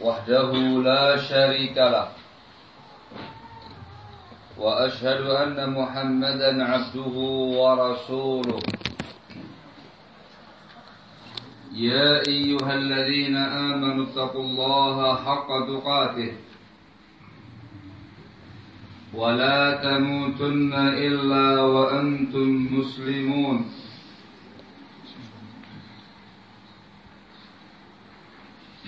وحده لا شريك له. وأشهد أن محمدا عبده ورسوله. يا أيها الذين آمنوا اتقوا الله حق تقاته. ولا تموتن إلا وأنتم مسلمون.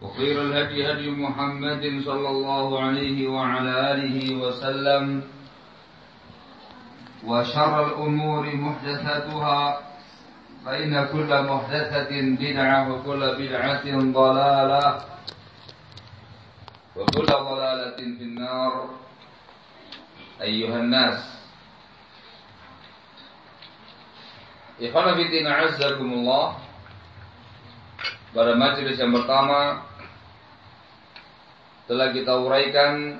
وخير الهدي هدي محمد صلى الله عليه وعلى آله وسلم وشر الأمور محدثاتها فإن كل محدثة بدعة وكل بدعة ضلالة وكل ضلالة في النار. أيها الناس Ikhwan Fiddin Azzakumullah Pada majelis yang pertama Telah kita uraikan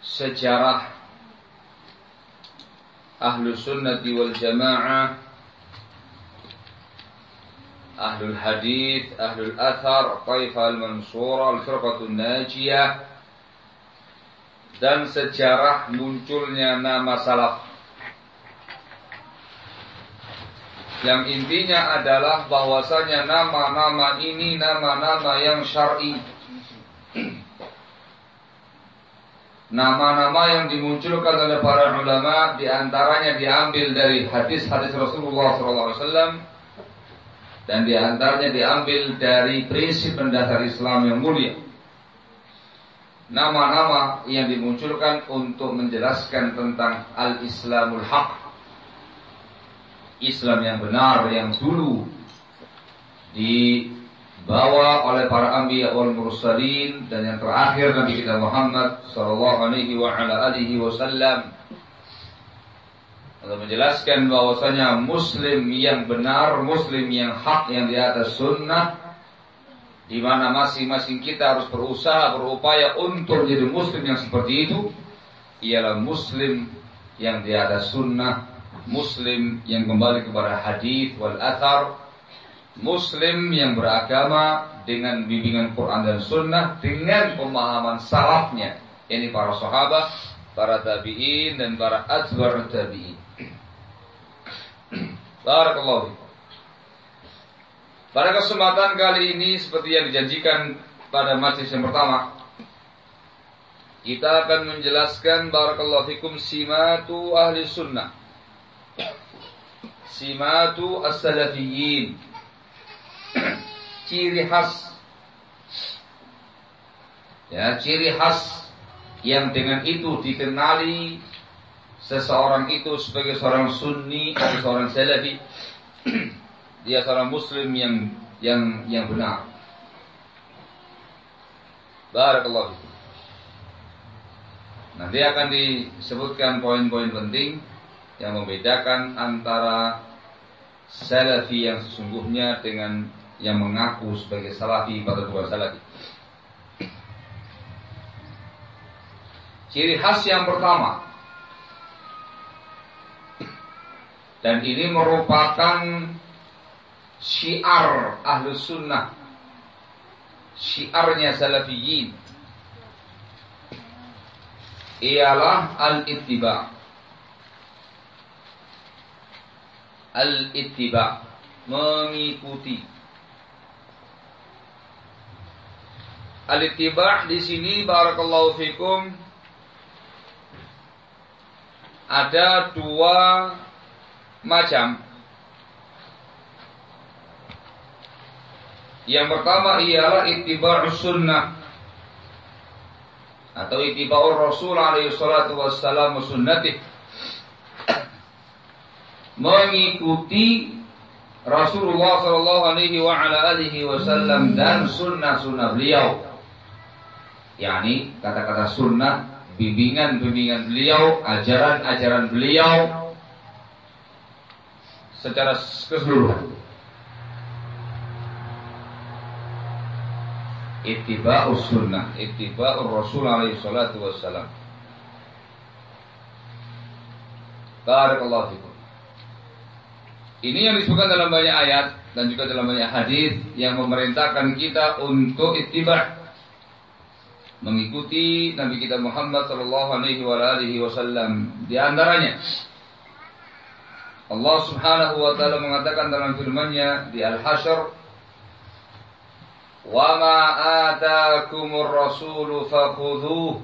Sejarah Ahlu sunnati wal jamaah Ahlul hadith Ahlul athar Taifah al-mansura Al-firqatun najiyah Dan sejarah munculnya nama salaf yang intinya adalah bahwasanya nama-nama ini nama-nama yang syar'i. Nama-nama yang dimunculkan oleh para ulama di antaranya diambil dari hadis-hadis Rasulullah SAW dan di antaranya diambil dari prinsip mendasar Islam yang mulia. Nama-nama yang dimunculkan untuk menjelaskan tentang al-Islamul Haq Islam yang benar yang dulu dibawa oleh para anbiya wal mursalin dan yang terakhir Nabi kita Muhammad sallallahu alaihi wa ala alihi wasallam. Untuk menjelaskan bahwasanya muslim yang benar, muslim yang hak yang di atas sunnah di mana masing-masing kita harus berusaha berupaya untuk jadi muslim yang seperti itu ialah muslim yang di atas sunnah muslim yang kembali kepada hadis wal athar, muslim yang beragama dengan bimbingan Quran dan Sunnah dengan pemahaman salafnya, ini para sahabat, para tabiin dan para atbar tabiin. Barakallahu Pada kesempatan kali ini seperti yang dijanjikan pada majlis yang pertama, kita akan menjelaskan barakallahu fikum simatu ahli sunnah. Simatu as-salafiyin ciri khas. Ya ciri khas yang dengan itu dikenali seseorang itu sebagai seorang sunni atau seorang salafi. Dia seorang muslim yang yang yang benar. Barakallahu nanti akan disebutkan poin-poin penting yang membedakan antara salafi yang sesungguhnya dengan yang mengaku sebagai salafi pada dua salafi. Ciri khas yang pertama. Dan ini merupakan syiar ahlu sunnah. Syiarnya salafiyin. Ialah al-ittiba. Al-ittiba. Mengikuti. Al-ittiba di sini barakallahu fikum ada dua macam. Yang pertama ialah ittiba'us sunnah atau ittiba'ur Rasul alaihi salatu wassalam sunnatih. Mengikuti Rasulullah sallallahu alaihi wasallam dan sunnah-sunnah beliau. yakni kata-kata sunnah bimbingan-bimbingan beliau, ajaran-ajaran beliau secara keseluruhan. Ittiba'us sunnah, ittiba'ur Rasul alaihi salatu wassalam. Barakallahu fikum. Ini yang disebutkan dalam banyak ayat dan juga dalam banyak hadis yang memerintahkan kita untuk ittiba' mengikuti Nabi kita Muhammad sallallahu alaihi wasallam. Di antaranya Allah Subhanahu wa taala mengatakan dalam firman-Nya di Al-Hasyr "Wa ma ataakumur rasul fakhudhuhu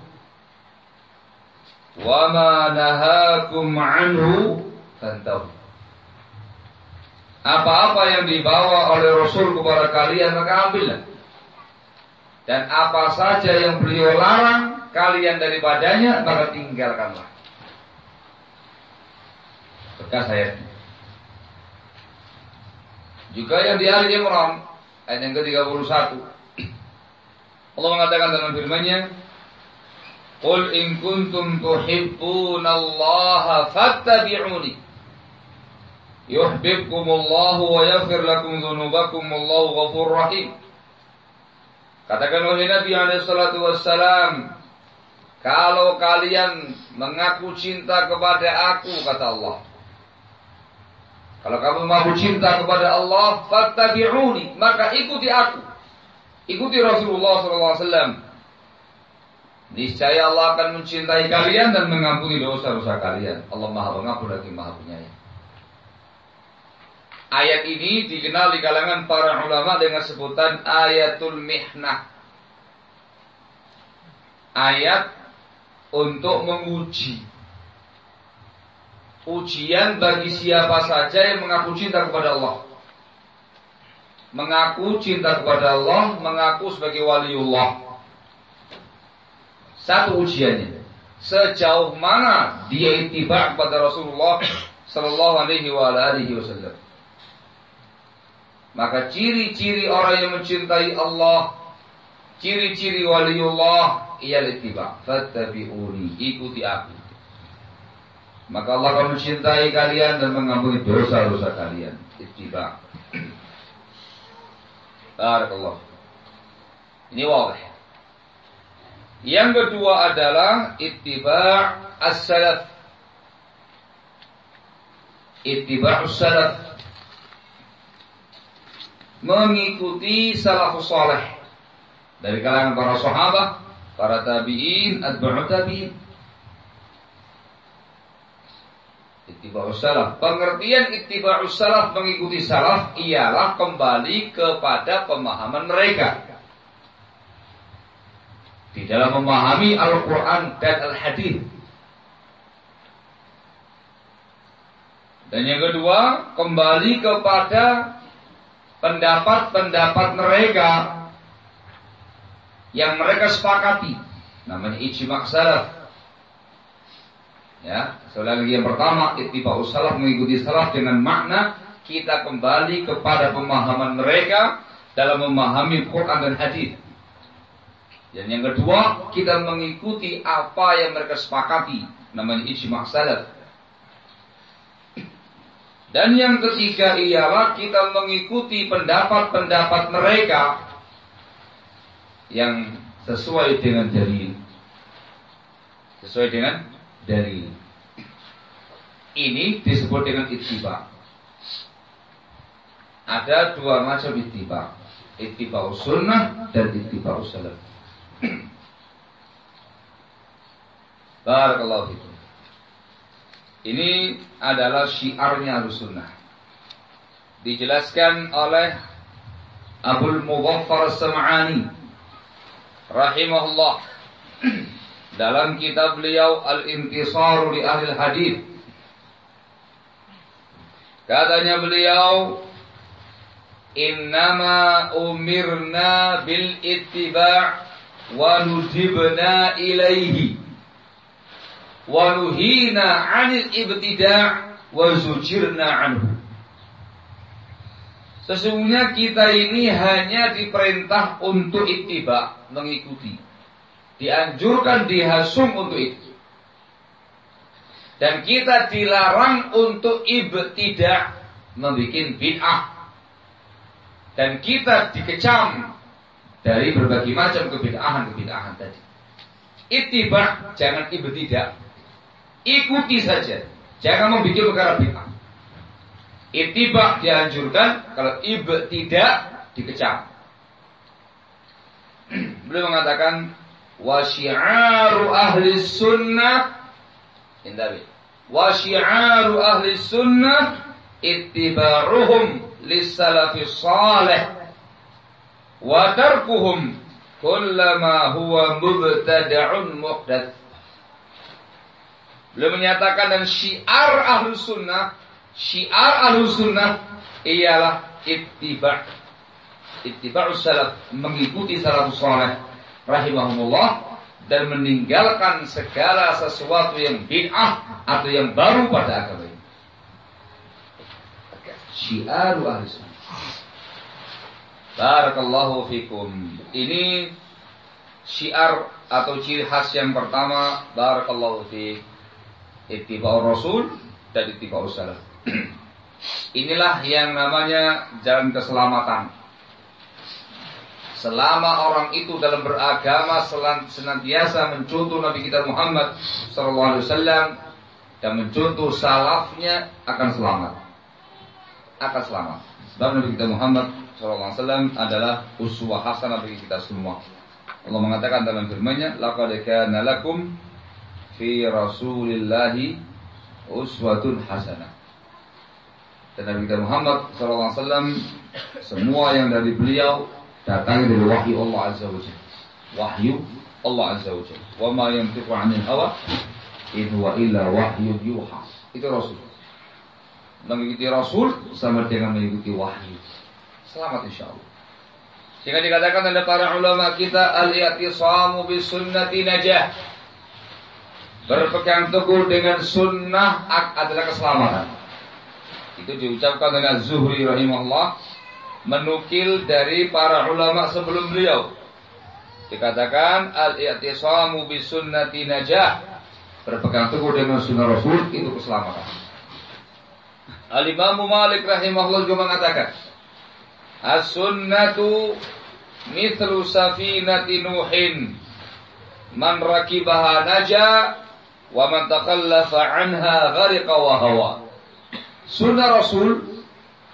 wa ma nahakum anhu fantahu." Apa-apa yang dibawa oleh Rasul kepada kalian maka ambillah. Dan apa saja yang beliau larang kalian daripadanya maka tinggalkanlah. Bekas ayat. Juga yang di Ali Imran ayat yang ke-31. Allah mengatakan dalam firman-Nya, "Qul in kuntum tuhibbunallaha fattabi'uni." Yuhibbukumullahu wa yaghfir lakum dzunubakum wallahu ghafurur rahim. Katakan oleh Nabi salatu wassalam, kalau kalian mengaku cinta kepada aku, kata Allah. Kalau kamu mengaku cinta kepada Allah, fattabi'uni, maka ikuti aku. Ikuti Rasulullah SAW. Niscaya Allah akan mencintai kalian dan mengampuni dosa-dosa kalian. Allah Maha Pengampun lagi Maha Penyayang. Ayat ini dikenal di kalangan para ulama dengan sebutan ayatul mihnah. Ayat untuk menguji. Ujian bagi siapa saja yang mengaku cinta kepada Allah. Mengaku cinta kepada Allah, mengaku sebagai waliullah. Satu ujiannya. Sejauh mana dia itibak kepada Rasulullah Sallallahu alaihi wasallam. Maka ciri-ciri orang yang mencintai Allah, ciri-ciri waliullah ialah ittiba. Fattabi'uni, ikuti aku. Maka Allah akan mencintai kalian dan mengampuni dosa-dosa kalian. Ittiba. Barakallah. Ini wawah. Yang kedua adalah ittiba' as-salaf. Ittiba' as-salaf mengikuti salafus saleh dari kalangan para sahabat, para tabi'in, atba'ut tabi'in. Ittiba'us salaf. Pengertian ittiba'us salaf mengikuti salaf ialah kembali kepada pemahaman mereka. Di dalam memahami Al-Quran dan Al-Hadis. Dan yang kedua, kembali kepada pendapat-pendapat mereka yang mereka sepakati. Namanya ijma' salaf. Ya lagi yang pertama ittiba'us salaf mengikuti salaf dengan makna kita kembali kepada pemahaman mereka dalam memahami Quran dan hadis. Dan yang kedua kita mengikuti apa yang mereka sepakati. Namanya ijma' salaf dan yang ketiga ialah kita mengikuti pendapat-pendapat mereka yang sesuai dengan dalil. Sesuai dengan dalil. Ini disebut dengan ittiba. Ada dua macam ittiba. Ittiba sunnah dan ittiba salaf. Barakallahu fikum. Ini adalah syiarnya sunnah. Dijelaskan oleh Abdul Mughaffar Sam'ani rahimahullah dalam kitab beliau Al-Intisar li Ahli Hadis. Katanya beliau Innama umirna bil ittiba' wa nudibna ilaihi wa nuhina 'anil ibtida' wa zujirna anhu Sesungguhnya kita ini hanya diperintah untuk ittiba, mengikuti. Dianjurkan dihasum untuk itu. Dan kita dilarang untuk ibtidak, membuat bid'ah. Dan kita dikecam dari berbagai macam kebid'ahan-kebid'ahan tadi. Ittiba, jangan ibtidak. Ikuti saja. Jangan membuat perkara bid'ah. Ittiba dianjurkan, kalau ibu tidak dikecam. Beliau mengatakan wa syi'aru ahli sunnah indawi wa syi'aru ahli sunnah ittibaruhum lis-salafi salih wa tarkuhum kullama huwa mubtada'un muhdath Beliau menyatakan dan syiar ahli sunnah Syiar al-sunnah ialah ittiba' ittiba'us salaf mengikuti salafus saleh rahimahumullah dan meninggalkan segala sesuatu yang bid'ah atau yang baru pada agama ini. Syiar ahli sunnah. Barakallahu fikum. Ini syiar atau ciri khas yang pertama barakallahu fi ittiba'ur rasul dan ittiba'us salaf. Inilah yang namanya jalan keselamatan. Selama orang itu dalam beragama senantiasa mencontoh Nabi kita Muhammad sallallahu alaihi wasallam dan mencontoh salafnya akan selamat. Akan selamat. Sebab Nabi kita Muhammad sallallahu alaihi wasallam adalah uswah hasanah bagi kita semua. Allah mengatakan dalam firman-Nya, "Laqad kana lakum fi Rasulillahi uswatun hasanah." dan Nabi kita Muhammad SAW semua yang dari beliau datang dari wahyu Allah Azza wa Jalla. Wahyu Allah Azza wa Jalla. Wa ma yantiqu 'anil hawa in huwa illa wahyu yuha. Itu Rasul. Mengikuti Rasul sama dengan mengikuti wahyu. Selamat insya Allah. Sehingga dikatakan oleh para ulama kita al-i'tisamu bis sunnati najah. Berpegang teguh dengan sunnah adalah keselamatan. Itu diucapkan dengan Zuhri rahimahullah menukil dari para ulama sebelum beliau. Dikatakan al-i'tisamu bi sunnati najah. Berpegang teguh dengan sunnah Rasul itu keselamatan. Al-Imam Malik rahimahullah juga mengatakan As-sunnatu mithlu safinati Nuhin man rakibaha naja wa man takhallafa anha ghariqa wa hawa. Sunnah Rasul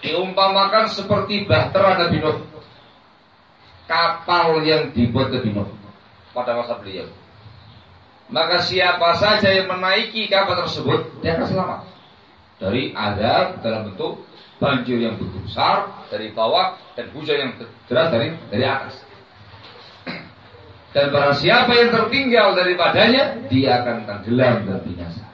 diumpamakan seperti bahtera Nabi Nuh. Kapal yang dibuat Nabi Nuh pada masa beliau. Maka siapa saja yang menaiki kapal tersebut, dia akan selamat. Dari adab dalam bentuk banjir yang begitu besar dari bawah dan hujan yang deras dari dari atas. Dan barang siapa yang tertinggal daripadanya, dia akan tenggelam dan binasa.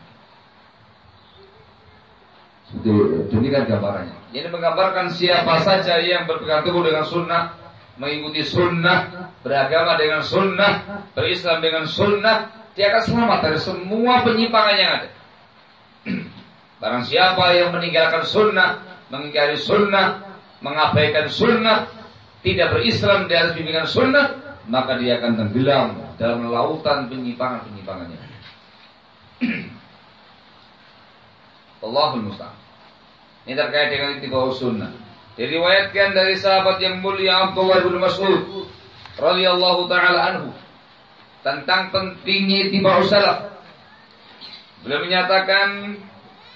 Demikian gambarannya. Ini menggambarkan siapa saja yang berpegang teguh dengan sunnah, mengikuti sunnah, beragama dengan sunnah, berislam dengan sunnah, dia akan selamat dari semua penyimpangan yang ada. Barang siapa yang meninggalkan sunnah, mengingkari sunnah, mengabaikan sunnah, tidak berislam atas bimbingan sunnah, maka dia akan tenggelam dalam lautan penyimpangan-penyimpangannya. Allahul Musta'an. Ini terkait dengan ittiba sunnah. Diriwayatkan dari sahabat yang mulia Abdullah bin Mas'ud radhiyallahu taala anhu tentang pentingnya ittiba salaf. Beliau menyatakan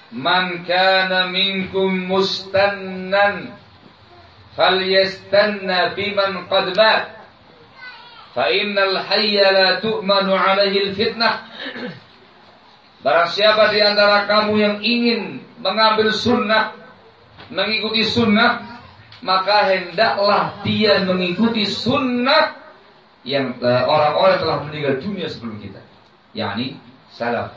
Man kana minkum mustannan falyastanna biman qad mat fa innal hayya la tu'manu alaihi fitnah Barang siapa di antara kamu yang ingin mengambil sunnah, mengikuti sunnah, maka hendaklah dia mengikuti sunnah yang eh, orang-orang telah meninggal dunia sebelum kita, yakni salaf.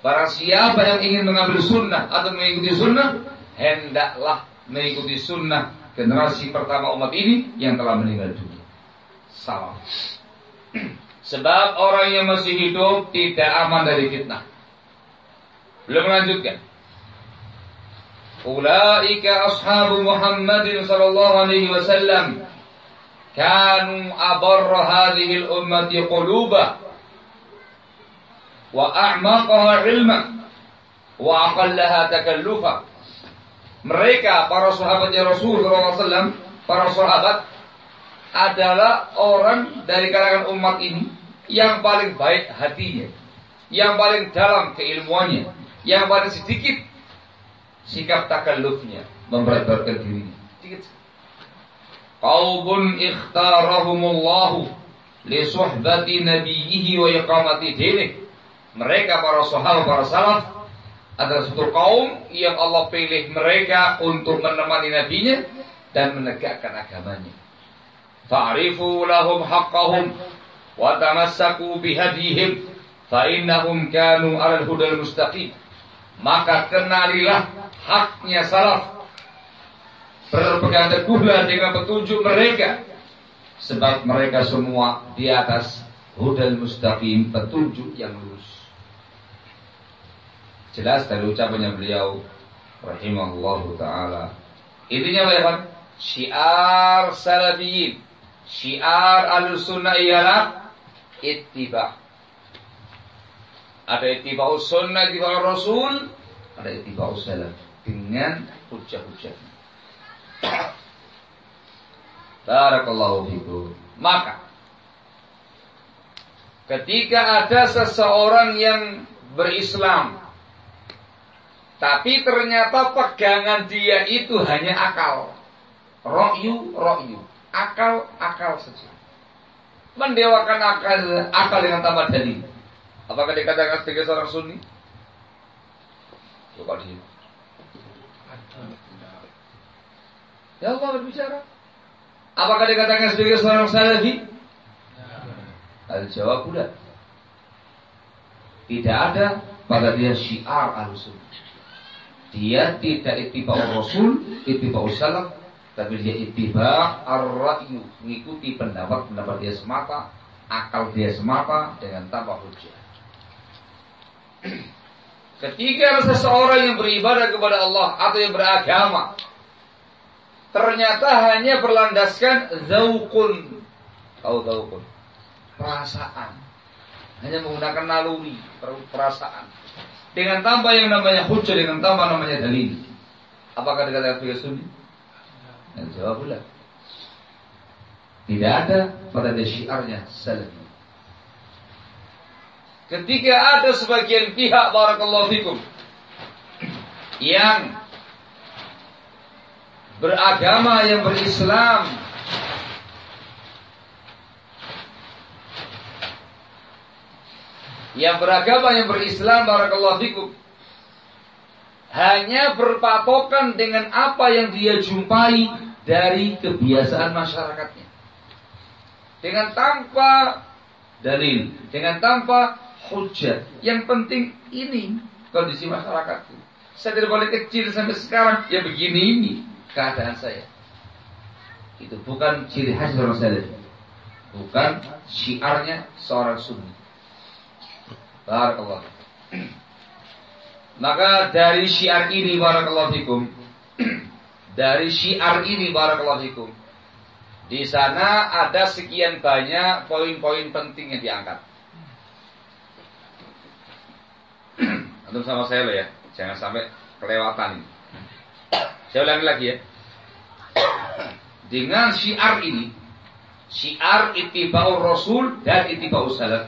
Barang siapa yang ingin mengambil sunnah atau mengikuti sunnah, hendaklah mengikuti sunnah generasi pertama umat ini yang telah meninggal dunia. Salam. Sebab orang yang masih hidup tidak aman dari fitnah. Belum melanjutkan. Ulaika ashabu Muhammadin sallallahu alaihi wasallam kanu abarra hadhihi al-ummati quluba wa a'maqaha ilma wa aqallaha takallufa. Mereka para sahabatnya Rasul SAW, para sahabat adalah orang dari kalangan umat ini yang paling baik hatinya, yang paling dalam keilmuannya, yang paling sedikit sikap takallufnya, memberat-beratkan dirinya. Sedikit. Qaubun ikhtarahumullahu li suhbati nabiyhi wa iqamati dinih mereka para sahabat, para salaf adalah satu kaum yang Allah pilih mereka untuk menemani nabinya dan menegakkan agamanya. Haqqahum wa tamassaku bihadihim fa innahum kanu 'alal hudal mustaqim. Maka kenalilah haknya salaf. Berpegang teguhlah dengan petunjuk mereka sebab mereka semua di atas hudal mustaqim, petunjuk yang lurus. Jelas dari ucapannya beliau rahimahullah taala. Intinya apa? Syiar salafiyin. Syiar al-sunnah ialah ittiba. Ada ittiba sunnah, ittiba rasul, ada ittiba salaf dengan hujah-hujah. Barakallahu fikum. Maka ketika ada seseorang yang berislam tapi ternyata pegangan dia itu hanya akal. Rokyu, rokyu. Akal, akal saja. Mendewakan akal, akal dengan tambah dalil. Apakah dikatakan sebagai seorang sunni? Coba di sini. Ya Allah berbicara. Apakah dikatakan sebagai seorang salafi? Al-jawab tidak. Tidak ada pada dia syiar al-sunnah. Dia tidak ittiba Rasul, ittiba salaf, tapi dia ittiba ar-ra'yu, mengikuti pendapat-pendapat dia semata, akal dia semata dengan tanpa hujah. Ketika seseorang yang beribadah kepada Allah atau yang beragama ternyata hanya berlandaskan zaukun, tahu zaukun, perasaan, hanya menggunakan naluri, perasaan dengan tambah yang namanya hujah dengan tambah namanya dalil. Apakah dikatakan sebagai sunni? Dan jawab pula. Tidak ada pada syiarnya salafi. Ketika ada sebagian pihak barakallahu fikum yang beragama yang berislam yang beragama yang berislam barakallahu fikum hanya berpatokan dengan apa yang dia jumpai dari kebiasaan masyarakatnya. Dengan tanpa dalil dengan tanpa hujah. Yang penting ini kondisi masyarakat. Saya dari balik kecil sampai sekarang. Ya begini ini keadaan saya. Itu bukan ciri khas seorang salaf bukan syiarnya seorang sunni. Barakallah. Maka dari syiar ini barakallahu fikum dari syiar ini barakallahu fikum di sana ada sekian banyak poin-poin penting yang diangkat. Antum sama saya loh ya, jangan sampai kelewatan. Saya ulangi lagi ya. Dengan syiar ini, syiar itibau rasul dan itibau salaf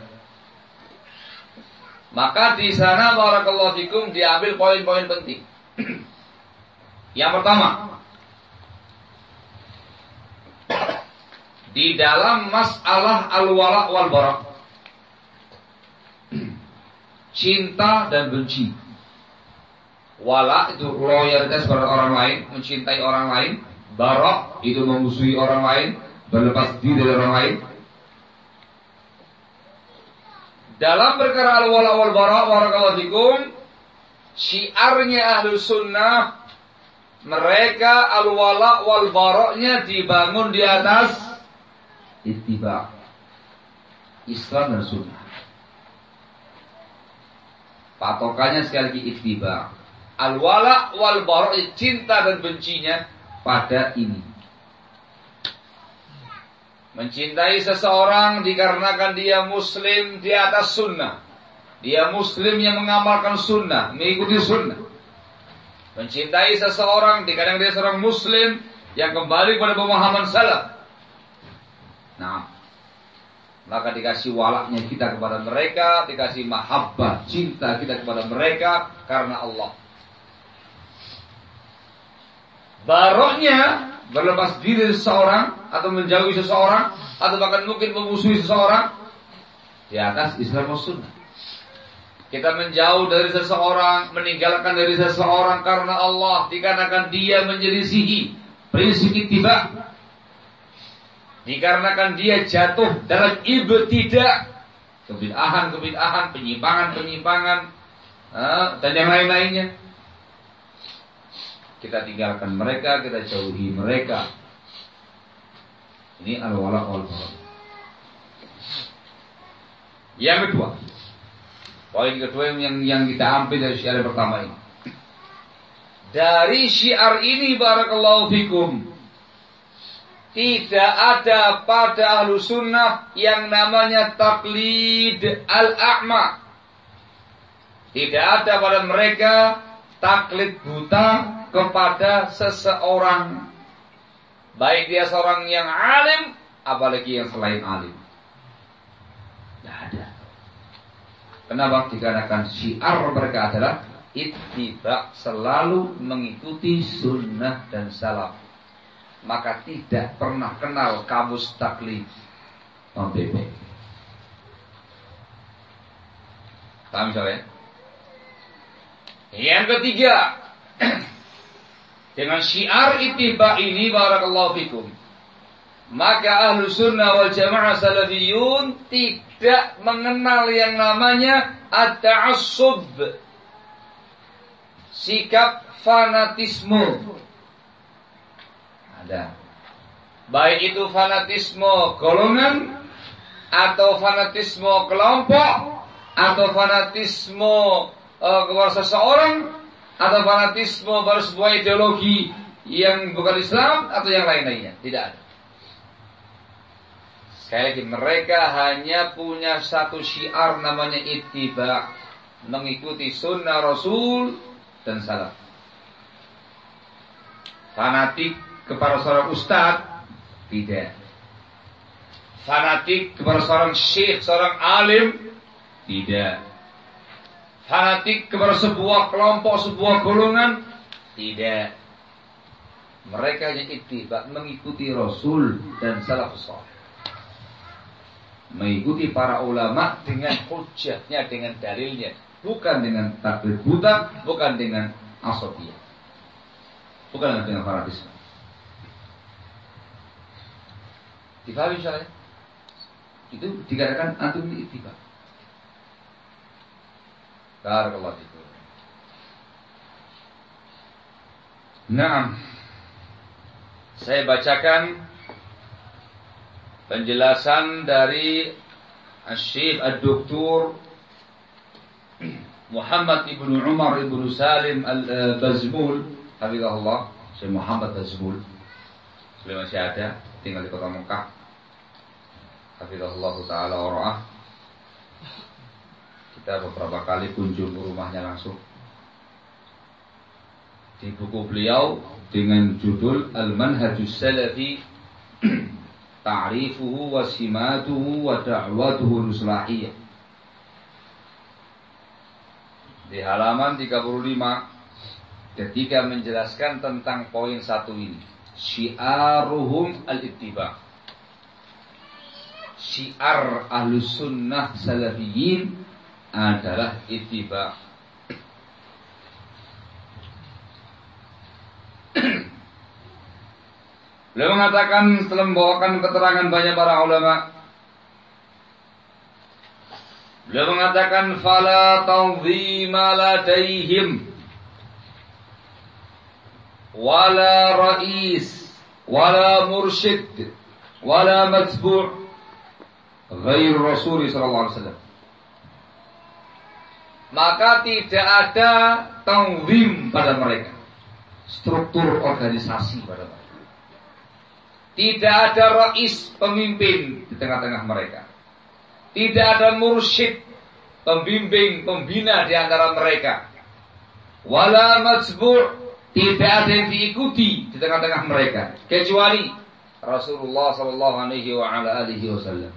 Maka di sana barakallahu fikum diambil poin-poin penting. Yang pertama, di dalam masalah al-wala wal bara cinta dan benci. Wala itu loyalitas pada orang lain, mencintai orang lain. Bara itu memusuhi orang lain, berlepas diri dari orang lain. Dalam perkara al-wala wal bara barakallahu syiarnya ahlu sunnah mereka al-wala wal baroknya dibangun di atas ittiba Islam dan sunnah. Patokannya sekali lagi ittiba. Al-wala wal barok cinta dan bencinya pada ini. Mencintai seseorang dikarenakan dia muslim di atas sunnah. Dia muslim yang mengamalkan sunnah, mengikuti sunnah. Mencintai seseorang dikadang dia seorang muslim yang kembali pada pemahaman salaf. Nah, maka dikasih walaknya kita kepada mereka, dikasih mahabbah, cinta kita kepada mereka karena Allah. Baroknya berlepas diri seseorang atau menjauhi seseorang atau bahkan mungkin memusuhi seseorang di atas Islam Sunnah. Kita menjauh dari seseorang, meninggalkan dari seseorang karena Allah dikarenakan dia menyelisihi prinsip ittiba. Dikarenakan dia jatuh dalam ibtidak, kebid'ahan, kebid'ahan, penyimpangan, penyimpangan, eh, dan yang lain-lainnya kita tinggalkan mereka, kita jauhi mereka. Ini al-wala wal Yang kedua, poin kedua yang yang kita ambil dari syiar pertama ini. Dari syiar ini barakallahu fikum tidak ada pada ahlu sunnah yang namanya taklid al-a'ma. Tidak ada pada mereka taklid buta kepada seseorang baik dia seorang yang alim apalagi yang selain alim tidak ada kenapa dikarenakan syiar mereka adalah ittiba selalu mengikuti sunnah dan salaf maka tidak pernah kenal kamus taklid non Paham misalnya? Yang ketiga, dengan syiar ittiba ini barakallahu fikum. Maka ahlu sunnah wal jamaah salafiyun tidak mengenal yang namanya at-ta'assub. Sikap fanatisme. Ada. Baik itu fanatisme golongan atau fanatisme kelompok atau fanatisme uh, kepada seseorang atau fanatisme pada sebuah ideologi yang bukan Islam atau yang lain-lainnya. Tidak ada. Sekali lagi, mereka hanya punya satu syiar namanya ittiba. Mengikuti sunnah Rasul dan salaf. Fanatik kepada seorang ustadz, tidak. Fanatik kepada seorang syekh, seorang alim, tidak fanatik kepada sebuah kelompok, sebuah golongan. Tidak. Mereka yang ittiba mengikuti Rasul dan salafus saleh. Mengikuti para ulama dengan hujahnya, dengan dalilnya. Bukan dengan takbir buta, bukan dengan asofiyah. Bukan dengan fanatisme. Difahami saya? Itu dikatakan antum ittiba. Barakallahu fikum. Nah, saya bacakan penjelasan dari Syekh Ad-Doktor Muhammad ibnu Umar ibnu Salim Al-Bazmul Hafizahullah Syekh Muhammad Bazmul. Beliau masih ada Tinggal di kota Mekah. Hafizahullah Ta'ala Wara'ah kita beberapa kali kunjung rumahnya langsung. Di buku beliau dengan judul Al-Manhajus Salafi Ta'rifuhu wa simatuhu wa da'watuhu nuslahiyah. di halaman 35 ketika menjelaskan tentang poin satu ini. Syiaruhum al-ittiba. Syiar ahlus sunnah salafiyin adalah ittiba. Beliau mengatakan setelah membawakan keterangan banyak para ulama Beliau mengatakan fala tanzima ladaihim wala rais wala mursyid wala matbu' ghair Rasul sallallahu alaihi wasallam. Maka tidak ada tanzim pada mereka. Struktur organisasi pada mereka. Tidak ada rais pemimpin di tengah-tengah mereka. Tidak ada mursyid, pembimbing, pembina di antara mereka. Wala majbur, tidak ada yang diikuti di tengah-tengah mereka kecuali Rasulullah sallallahu alaihi wasallam.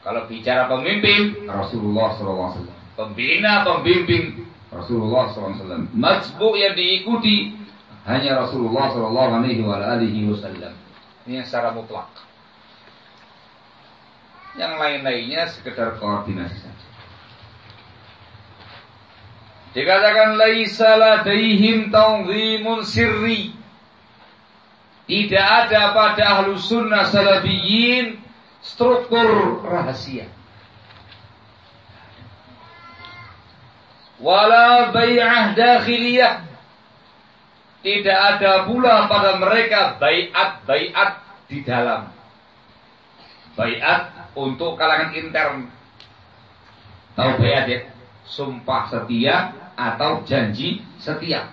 Kalau bicara pemimpin, Rasulullah sallallahu alaihi wasallam. Pembina, pembimbing, Rasulullah sallallahu alaihi wasallam. Majbu yang diikuti hanya Rasulullah sallallahu alaihi wasallam. Ini yang secara mutlak. Yang lain-lainnya sekedar koordinasi saja. Dikatakan laisa ladaihim tanzimun sirri. Tidak ada pada ahlu sunnah salafiyin struktur rahasia. Wala bay'ah dakhiliyah. Tidak ada pula pada mereka bayat-bayat di dalam. Bayat untuk kalangan intern. Tahu bayat ya? Sumpah setia atau janji setia.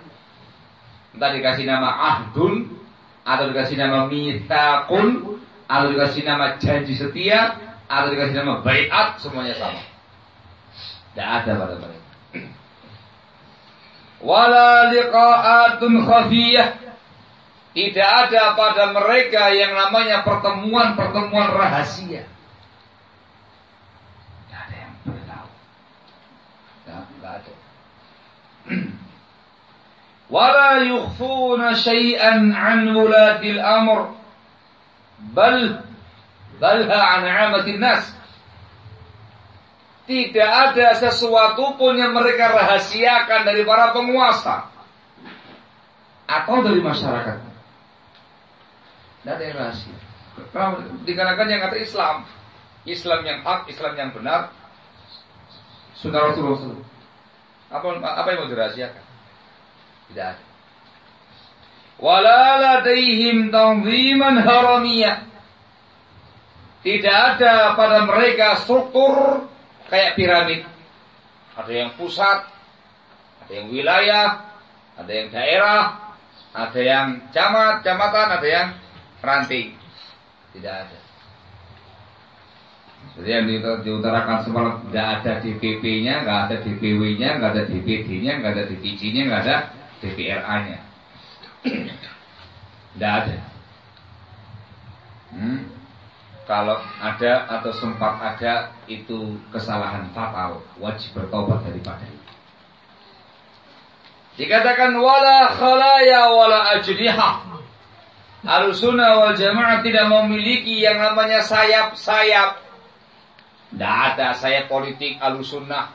Entah dikasih nama ahdun atau dikasih nama mitakun atau dikasih nama janji setia atau dikasih nama bayat semuanya sama. Tidak ada pada mereka wala liqa'atun khafiyah tidak ada pada mereka yang namanya pertemuan-pertemuan rahasia. Tidak ada yang tahu. Tidak ada. Wala yukhfuna syai'an an wulatil amr bal balha an amatin nasi tidak ada sesuatu pun yang mereka rahasiakan dari para penguasa atau dari masyarakat. Tidak ada yang rahasia. Dikarenakan yang kata Islam, Islam yang hak, Islam yang benar, sudah Rasulullah apa, apa yang mau dirahasiakan? Tidak ada. Wala ladaihim tanziman haramiyah. Tidak ada pada mereka struktur kayak piramid. Ada yang pusat, ada yang wilayah, ada yang daerah, ada yang camat, camatan, ada yang ranting. Tidak ada. Jadi yang diutarakan semalam tidak ada DPP-nya, nggak ada DPW-nya, nggak ada DPD-nya, nggak ada DPC-nya, nggak ada DPRA-nya. Tidak ada. Hmm? Kalau ada atau sempat ada itu kesalahan fatal, wajib bertobat daripada itu. Dikatakan wala khalaya wala ajniha. Al-sunnah wal jamaah tidak memiliki yang namanya sayap-sayap tidak ada sayap politik ahlu sunnah.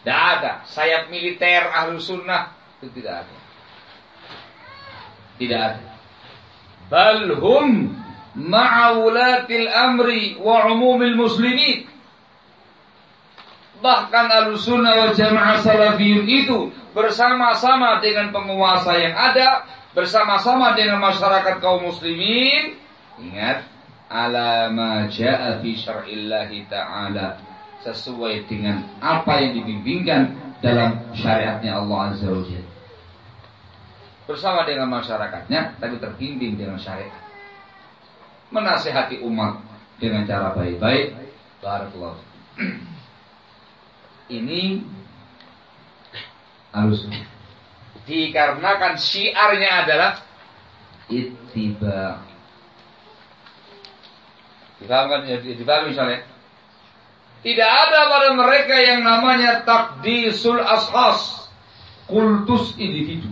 Tidak ada sayap militer ahlu sunnah. Itu tidak ada. Tidak ada. Balhum ma'awulatil amri wa umumil muslimin. Bahkan ahlu sunnah wal jamaah salafiyun itu bersama-sama dengan penguasa yang ada, bersama-sama dengan masyarakat kaum muslimin. Ingat, ala ma jaa fi syar'illahi ta'ala sesuai dengan apa yang dibimbingkan dalam syariatnya Allah Azza wa Jalla. Bersama dengan masyarakatnya, tapi terbimbing dengan syariat. Menasehati umat dengan cara baik-baik. Barakallahu. Ini harus dikarenakan syiarnya adalah ittiba Dipahami, ya, misalnya? Tidak ada pada mereka yang namanya takdisul ashas. Kultus individu.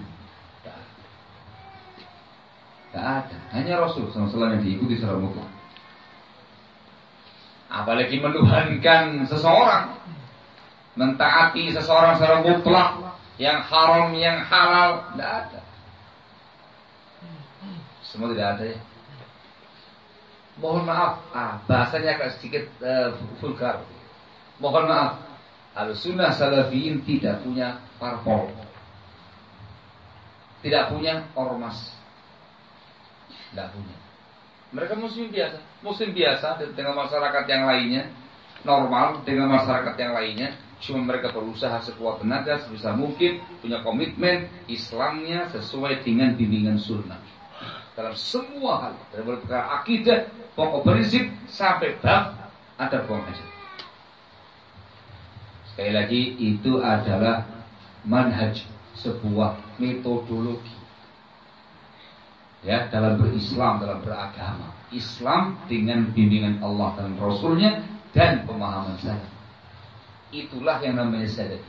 Tidak ada. Hanya Rasul SAW yang diikuti secara mutlak. Apalagi menuhankan seseorang. Mentaati seseorang secara mutlak. Yang haram, yang halal. Tidak ada. Semua tidak ada ya. Mohon maaf, ah, bahasanya agak sedikit uh, vulgar. Mohon maaf, Al-Sunnah Salafiyin tidak punya parpol. Tidak punya ormas. Tidak punya. Mereka muslim biasa. Muslim biasa dengan masyarakat yang lainnya. Normal dengan masyarakat yang lainnya. Cuma mereka berusaha sekuat tenaga sebisa mungkin punya komitmen Islamnya sesuai dengan bimbingan sunnah dalam semua hal dari perkara akidah pokok prinsip sampai bab ada aja sekali lagi itu adalah manhaj sebuah metodologi ya dalam berislam dalam beragama Islam dengan bimbingan Allah dan Rasulnya dan pemahaman saya itulah yang namanya saya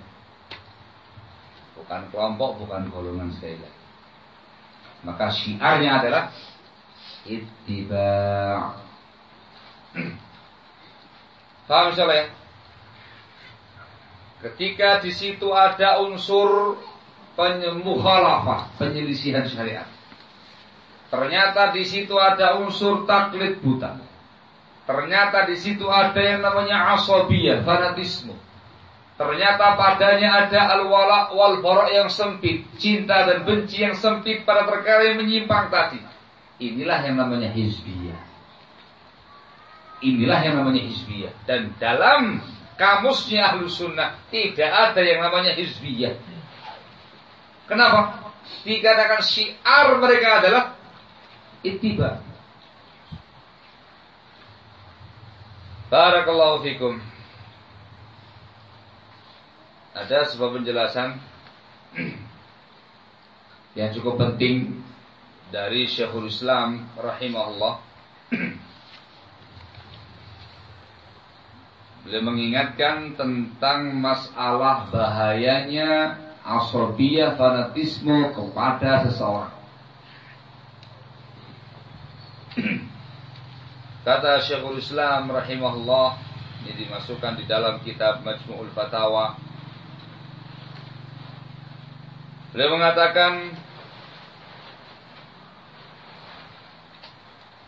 bukan kelompok bukan golongan lagi maka syiarnya adalah ittiba. Paham ya? Ketika di situ ada unsur penyemukhalafah, penyelisihan syariat. Ternyata di situ ada unsur taklid buta. Ternyata di situ ada yang namanya asabiyah, fanatisme. Ternyata padanya ada al-wala wal bara yang sempit, cinta dan benci yang sempit pada perkara yang menyimpang tadi. Inilah yang namanya hizbiyah. Inilah yang namanya hizbiyah. Dan dalam kamusnya ahlu sunnah tidak ada yang namanya hizbiyah. Kenapa? Dikatakan syiar mereka adalah ittiba. Barakallahu fikum ada sebuah penjelasan yang cukup penting dari Syekhul Islam rahimahullah. Beliau mengingatkan tentang masalah bahayanya asabiyah fanatisme kepada seseorang. Kata Syekhul Islam rahimahullah ini dimasukkan di dalam kitab Majmu'ul Fatawa. Beliau mengatakan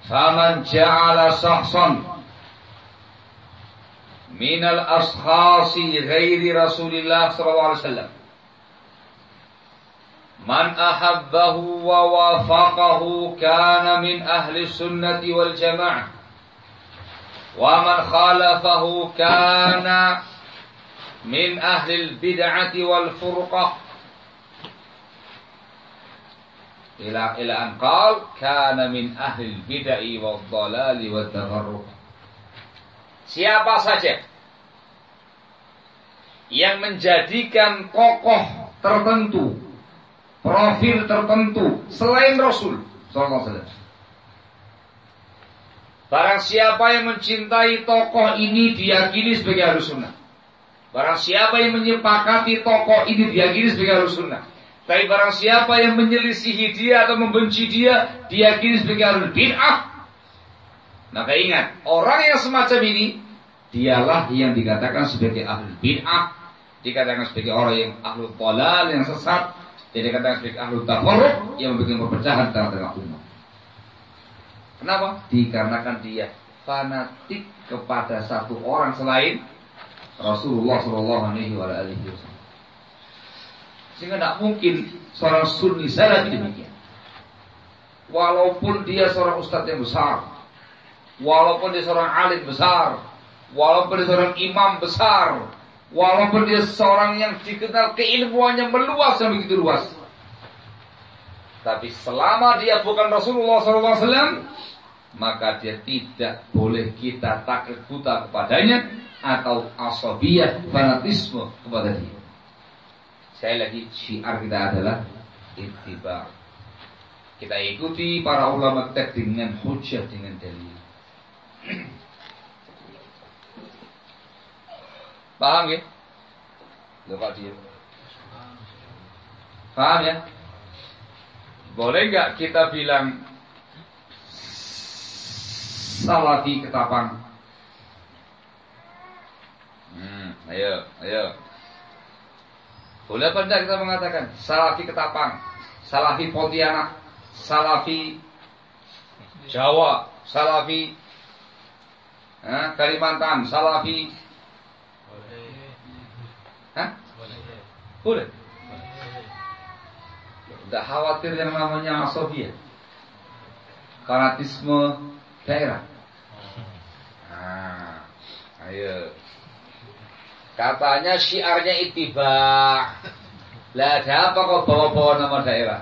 Faman ja'ala sahsan min al-ashkhasi ghairi Rasulillah sallallahu alaihi wasallam. Man ahabbahu wa wafaqahu kana min ahli sunnati wal jamaah wa man khalafahu kana min ahli al-bid'ati wal furqah ila ila an qal kana min siapa saja yang menjadikan tokoh tertentu profil tertentu selain Rasul sallallahu alaihi wasallam Barang siapa yang mencintai tokoh ini diyakini sebagai harus sunnah. Barang siapa yang menyepakati tokoh ini diyakini sebagai harus sunnah. Tapi barang siapa yang menyelisihi dia atau membenci dia, dia kini sebagai ahlul bid'ah. Maka ingat, orang yang semacam ini, dialah yang dikatakan sebagai ahlul bid'ah, dikatakan sebagai orang yang ahlul tolal, yang sesat, dan dikatakan sebagai ahlul tafarruq, yang membuat perpecahan tengah-tengah umat. Kenapa? Dikarenakan dia fanatik kepada satu orang selain Rasulullah Shallallahu Alaihi Wasallam. Sehingga tidak mungkin seorang sunni salafi demikian. Walaupun dia seorang ustadz yang besar, walaupun dia seorang alim besar, walaupun dia seorang imam besar, walaupun dia seorang yang dikenal keilmuannya meluas yang begitu luas. Tapi selama dia bukan Rasulullah SAW, maka dia tidak boleh kita taklid buta kepadanya atau asabiyah fanatisme kepada dia. Sekali lagi syiar kita adalah ittiba. Kita ikuti para ulama kita dengan hujah dengan dalil. Paham ya? Lupa dia. Paham ya? Boleh nggak kita bilang Salafi Ketapang? Hmm, ayo, ayo. Boleh apa enggak kita mengatakan Salafi Ketapang, Salafi Pontianak, Salafi Jawa, Salafi eh, Kalimantan, Salafi Hah? Boleh. Tidak khawatir yang namanya asobia. Fanatisme daerah. Nah, ayo. Katanya syiarnya itiba. Lah ada apa kok bawa-bawa nama daerah?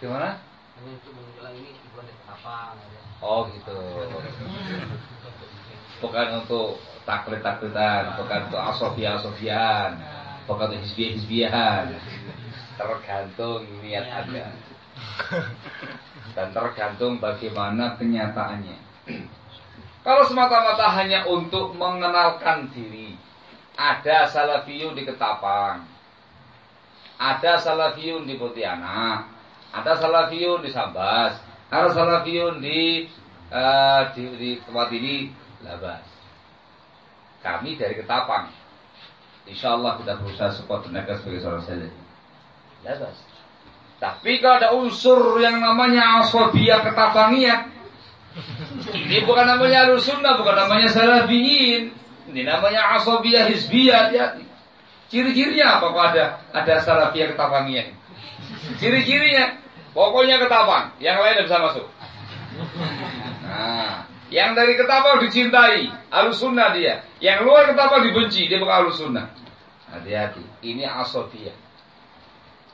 Gimana? Oh gitu. Bukan untuk taklid-taklidan, bukan untuk asofia-asofian, bukan untuk hizbiyah-hizbiyahan. Tergantung niat Anda dan tergantung bagaimana kenyataannya. Kalau semata-mata hanya untuk mengenalkan diri, ada salafiyun di Ketapang, ada salafiyun di Pontianak, ada salafiyun di Sambas, ada salafiyun di uh, di, di tempat ini Labas. Kami dari Ketapang. Insya Allah kita berusaha support tenaga sebagai seorang salafi. Labas. Tapi kalau ada unsur yang namanya aswabiyah ketafangiah, ini bukan namanya alusunnah, bukan namanya salafiyin. Ini namanya aswabiyah hizbiyah, hati-hati. Ciri-cirinya apa kok ada ada salafiyah ketafangiah? Ciri-cirinya, pokoknya ketapang, yang lain tidak bisa masuk. Yang dari ketapang dicintai, alusunnah dia. Yang luar ketapang dibenci, dia bukan alusunnah. Hati-hati, ini aswabiyah.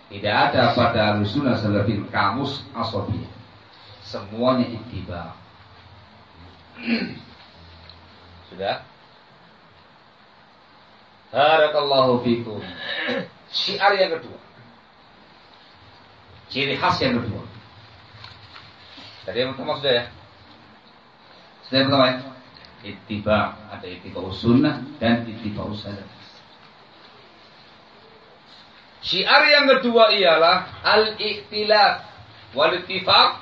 Tidak ada pada alusuna salafin kamus asobi. Semuanya ittiba. Sudah? Barakallahu fikum. Syiar yang kedua. Ciri khas yang kedua. Tadi yang pertama sudah ya? Sudah pertama ya? Ittiba. Ada ittiba sunnah dan ittiba salaf. Syiar yang kedua ialah al-iktilaf wal ittifaq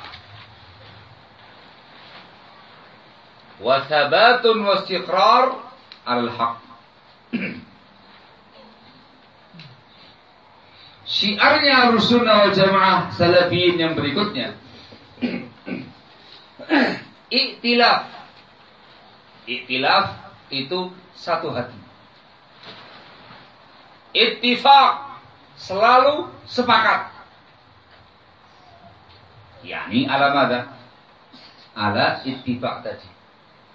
wa thabatun wa istiqrar al-haq. Syiarnya Rusunnah wal Jamaah Salafiyin yang berikutnya. Iktilaf. Iktilaf itu satu hati. Ittifaq selalu sepakat. Yani ala mada? Ala ittifaq tadi.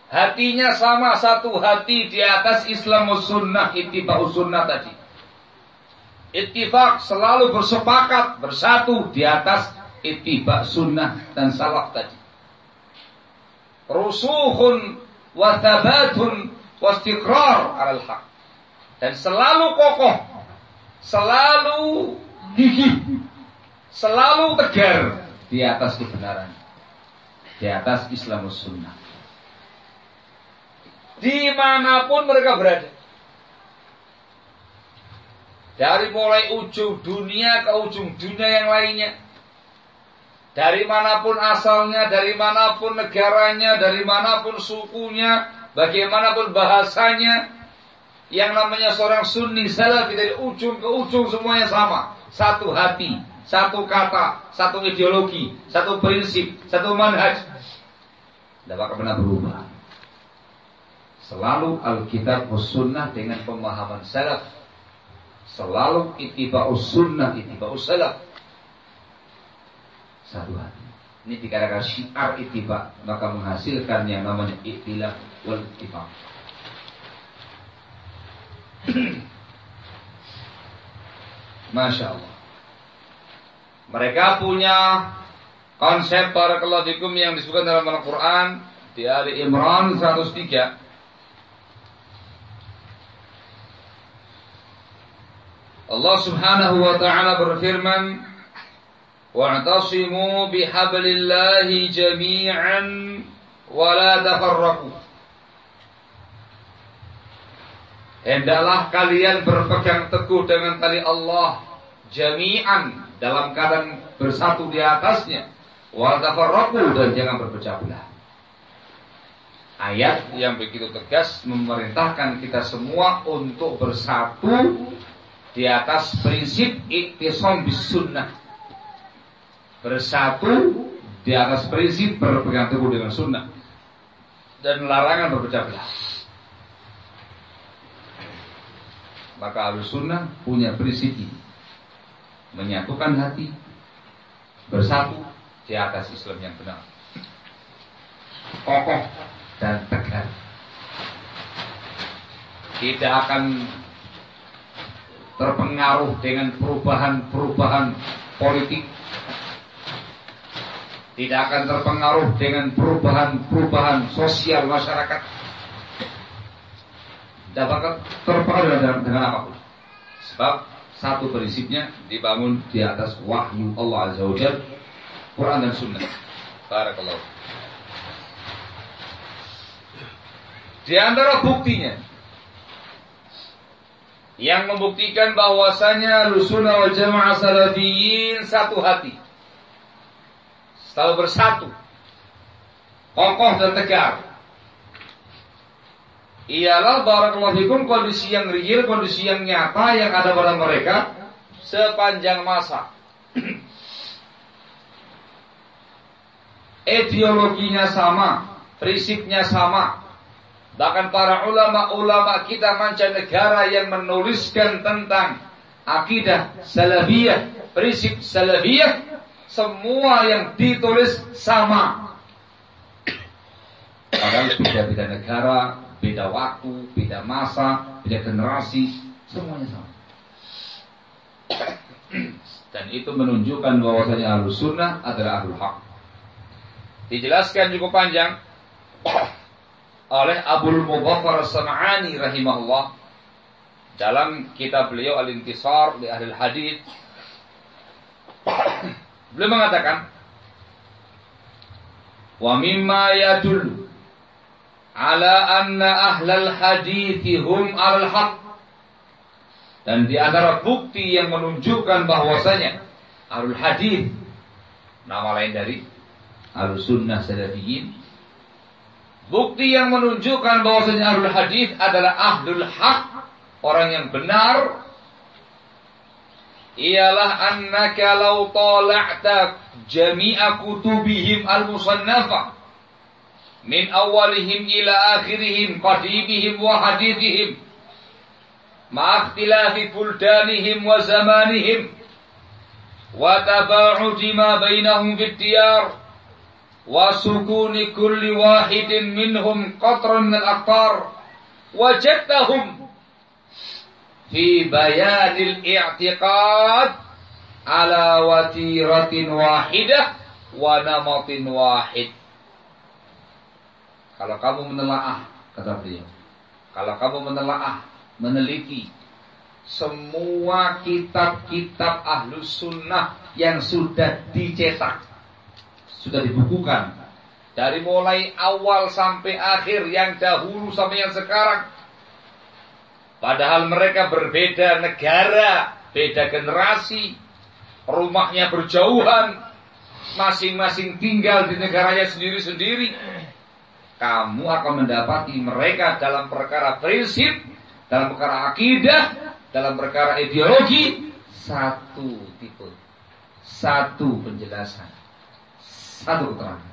Hatinya sama satu hati di atas Islam sunnah ittifaq sunnah tadi. Ittifaq selalu bersepakat bersatu di atas ittifaq sunnah dan salaf tadi. Rusuhun wa thabatun wa istiqrar al haq. Dan selalu kokoh selalu gigih, selalu tegar di atas kebenaran, di atas Islam Sunnah. Di mana pun mereka berada. Dari mulai ujung dunia ke ujung dunia yang lainnya. Dari mana pun asalnya, dari mana pun negaranya, dari mana pun sukunya, bagaimanapun bahasanya, yang namanya seorang sunni salafi dari ujung ke ujung semuanya sama. Satu hati, satu kata, satu ideologi, satu prinsip, satu manhaj. Tidak akan pernah berubah. Selalu Alkitab sunnah dengan pemahaman salaf. Selalu itiba'us sunnah, itiba'us salaf. Satu hati. Ini dikatakan syiar itiba, maka menghasilkan yang namanya iktilaf wal itibak. Masya Allah. Mereka punya konsep para fikum yang disebutkan dalam Al-Quran di Ali Imran 103. Allah Subhanahu wa taala berfirman, Wa'tasimu bihablillahi jami'an wa la tafarraqu. Hendaklah kalian berpegang teguh dengan tali Allah jami'an dalam keadaan bersatu di atasnya. Wa tafarraqu dan jangan berpecah belah. Ayat yang begitu tegas memerintahkan kita semua untuk bersatu di atas prinsip iktisam bis sunnah. Bersatu di atas prinsip berpegang teguh dengan sunnah dan larangan berpecah belah. Maka harus sunnah punya prinsip ini. Menyatukan hati, bersatu di atas Islam yang benar. Kokoh dan tegar. Tidak akan terpengaruh dengan perubahan-perubahan politik. Tidak akan terpengaruh dengan perubahan-perubahan sosial masyarakat dapat terpengaruh dengan, dengan apa pun. Sebab satu prinsipnya dibangun di atas wahyu Allah Azza wa Quran dan Sunnah. Barakallahu. Di antara buktinya yang membuktikan bahwasanya Lusuna wal Jamaah Salafiyin satu hati. Selalu bersatu. Kokoh dan tegar ialah barakallahu fikum kondisi yang real, kondisi yang nyata yang ada pada mereka sepanjang masa. Ideologinya sama, prinsipnya sama. Bahkan para ulama-ulama kita mancanegara yang menuliskan tentang akidah salafiyah, prinsip salafiyah, semua yang ditulis sama. Padahal beda-beda negara, beda waktu, beda masa, beda generasi, semuanya sama. Dan itu menunjukkan bahwasanya ahlus sunnah adalah ahlul haq. Dijelaskan cukup panjang oleh Abdul Mudhaffar Sam'ani rahimahullah dalam kitab beliau Al-Intisar di Ahli Hadis. Beliau mengatakan wa mimma yadullu ala anna ahlal hadithi hum al haq. Dan di antara bukti yang menunjukkan bahwasanya alul hadith nama lain dari al sunnah salafiyin bukti yang menunjukkan bahwasanya alul hadith adalah ahlul haq orang yang benar ialah annaka law tala'ta jami'a kutubihim al-musannafah min awalihim ila akhirihim qadimihim wa hadithihim ma ikhtilafi buldanihim wa zamanihim wa taba'udi ma bainahum fid diyar wa sukuni kulli wahidin minhum qatran min al-aqtar wajadtahum fi bayanil i'tiqad ala watiratin wahidah wa namatin wahid. Kalau kamu menelaah, kata beliau, kalau kamu menelaah, meneliti semua kitab-kitab ahlus sunnah yang sudah dicetak, sudah dibukukan, dari mulai awal sampai akhir, yang dahulu sampai yang sekarang, padahal mereka berbeda negara, beda generasi, rumahnya berjauhan, masing-masing tinggal di negaranya sendiri-sendiri kamu akan mendapati mereka dalam perkara prinsip, dalam perkara akidah, dalam perkara ideologi satu tipe, satu penjelasan, satu keterangan.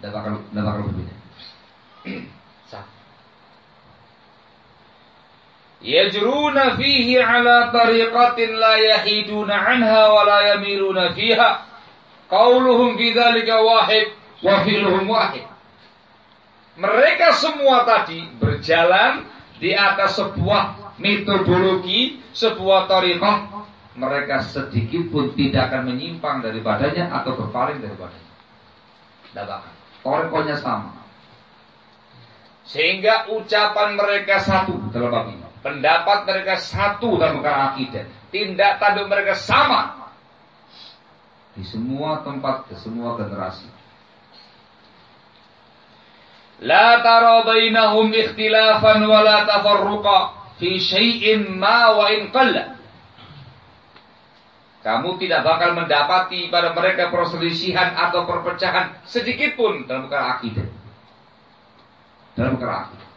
Dan bakal, dan berbeda. satu. Yajruna fihi ala tariqatin la yahiduna anha wa la yamiluna fiha. Qauluhum fi dhalika wahid wa fi'luhum wahid. Mereka semua tadi berjalan di atas sebuah metodologi, sebuah tarikah. Mereka sedikit pun tidak akan menyimpang daripadanya atau berpaling daripadanya. Tidak akan. Tarikahnya sama. Sehingga ucapan mereka satu dalam bab ini. Pendapat mereka satu dalam perkara akidah. Tindak tanduk mereka sama. di semua tempat, di semua generasi. La tara bainahum ikhtilafan wa la tafarruqa fi syai'in ma wa in qalla. Kamu tidak bakal mendapati pada mereka perselisihan atau perpecahan sedikit pun dalam perkara akidah. Dalam perkara akidah.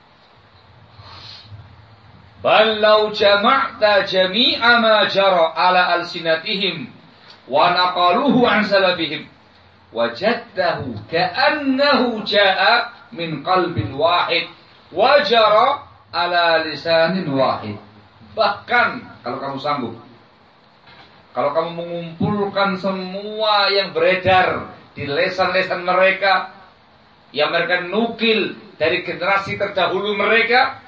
Bal law jama'ta jami'a ma jara ala alsinatihim wa naqaluhu an salafihim wajadtahu ka'annahu ja'a min qalbin wahid wajara ala lisanin wahid. Bahkan kalau kamu sanggup kalau kamu mengumpulkan semua yang beredar di lesan-lesan mereka yang mereka nukil dari generasi terdahulu mereka,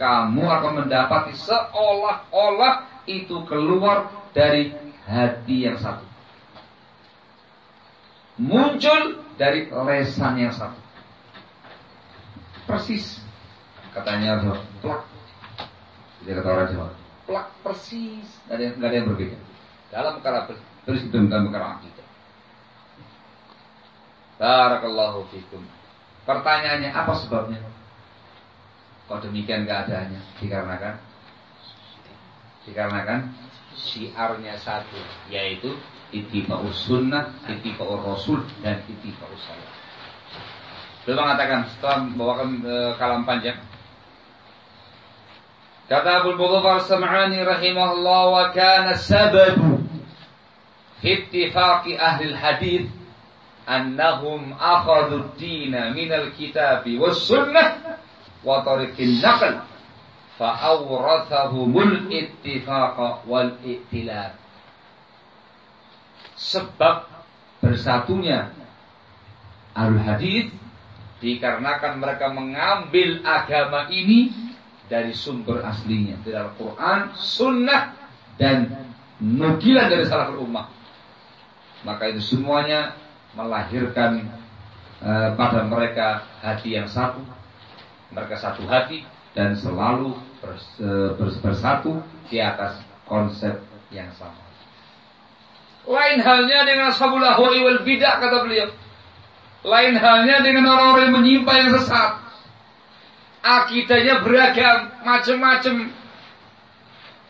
kamu akan mendapati seolah-olah itu keluar dari hati yang satu. Muncul dari lesan yang satu. Persis. Katanya Jawa plak. Dia kata orang Jawa plak persis. Nggak ada, nggak ada yang berbeda. Dalam perkara terus itu dalam perkara akidah. Barakallahu fikum. Pertanyaannya apa sebabnya kok demikian keadaannya dikarenakan dikarenakan syiarnya satu yaitu itiba'us sunnah, itiba'ur rasul dan itiba'us salam. Beliau mengatakan setelah membawakan e, kalam panjang. Kata Abu Mughafar Sam'ani rahimahullah wa kana sababu ittifaqi ahli hadith annahum akhadhu ad-din min al-kitab was sunnah wa tariqin naql fa awrathahumul ittifaq wal i'tilaf sebab bersatunya al hadith dikarenakan mereka mengambil agama ini dari sumber aslinya dari Al-Quran, Sunnah dan nukilan dari salaful ummah. Maka itu semuanya melahirkan uh, pada mereka hati yang satu, mereka satu hati dan selalu bers, bersatu di atas konsep yang sama. Lain halnya dengan ashabul ahwa'i wal bidah kata beliau. Lain halnya dengan orang-orang yang menyimpang yang sesat. Akidahnya beragam, macam-macam.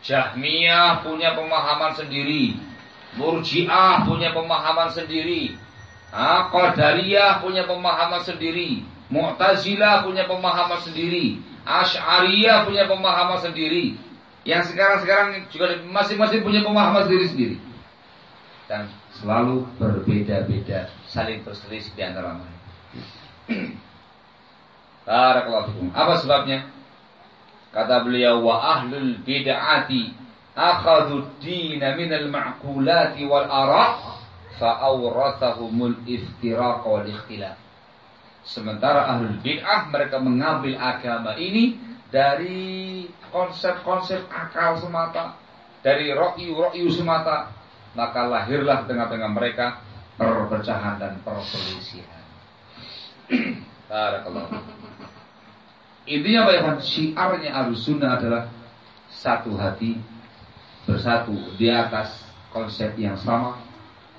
Jahmiyah punya pemahaman sendiri. Murji'ah punya pemahaman sendiri. Qadariyah punya pemahaman sendiri. Mu'tazilah punya pemahaman sendiri. Ash'ariyah punya pemahaman sendiri. Yang sekarang-sekarang juga masing-masing punya pemahaman sendiri-sendiri. Dan selalu berbeda-beda, saling berselisih di antara mereka. Apa sebabnya? Kata beliau wa ahlul bid'ati akhadhu ad-din min al-ma'qulati wal ara' fa awrathahumul iftiraq wal ikhtilaf. Sementara ahlul bid'ah mereka mengambil agama ini dari konsep-konsep akal semata, dari ro'yu-ro'yu semata, maka lahirlah tengah-tengah mereka perpecahan dan perselisihan. Barakallahu. Intinya ya? Syiarnya Sunnah adalah satu hati bersatu di atas konsep yang sama,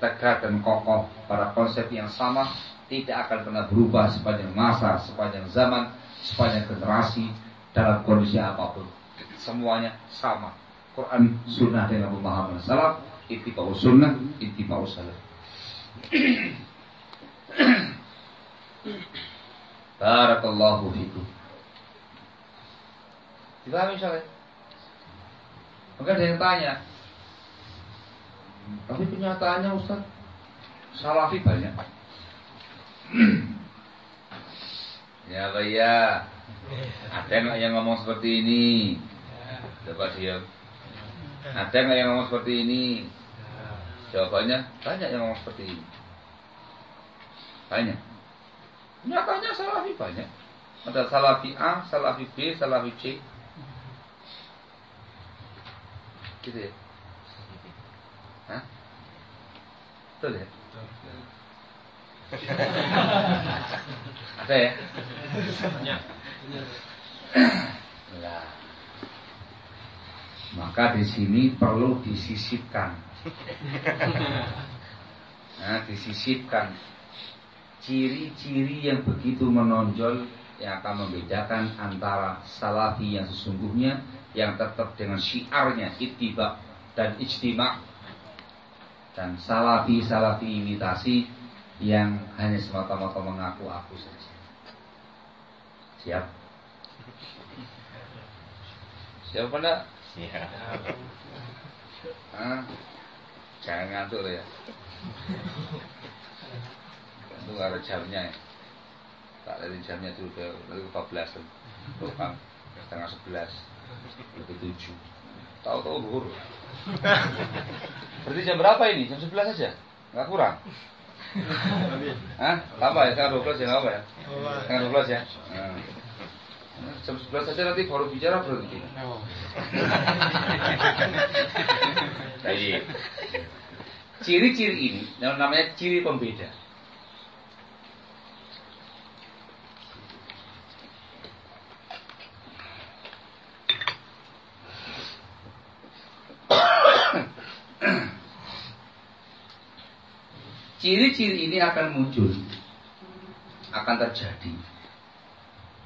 tegak dan kokoh pada konsep yang sama, tidak akan pernah berubah sepanjang masa, sepanjang zaman, sepanjang generasi dalam kondisi apa pun. Semuanya sama. Quran, Sunnah dengan pemahaman salaf ittiba'us sunnah, ittiba'us salaf. Barakallahu fikum. Dipahami misalnya? Mungkin ada yang tanya. Tapi kenyataannya Ustaz Salafi banyak Ya ya Ada nggak yang ngomong seperti ini Coba diam Ada nggak yang ngomong seperti ini Jawabannya banyak yang ngomong seperti ini. Banyak. Nyatanya salafi banyak. Ada salafi A, salafi B, salafi C. Gitu ya? Hah? Betul ya? Ada ya? Banyak. Nah. Maka di sini perlu disisipkan Nah, disisipkan ciri-ciri yang begitu menonjol yang akan membedakan antara salafi yang sesungguhnya yang tetap dengan syiarnya ittiba dan ijtima dan salafi-salafi imitasi yang hanya semata-mata mengaku-aku saja. Siap? Siapa enggak? Siap. Hah? Jangan ngantuk ya. Itu ada jamnya ya. Tak dari jamnya itu udah lebih 14 Bukan setengah 11 Lebih 7 Tahu-tahu luhur Berarti jam berapa ini? Jam 11 saja? Enggak kurang? Hah? Tambah ya? Setengah 12 ya? Apa ya? Setengah 12 ya? Nah. Jam 11 saja nanti baru bicara berhenti. Jadi, ciri-ciri ini namanya ciri pembeda. Ciri-ciri ini akan muncul, akan terjadi,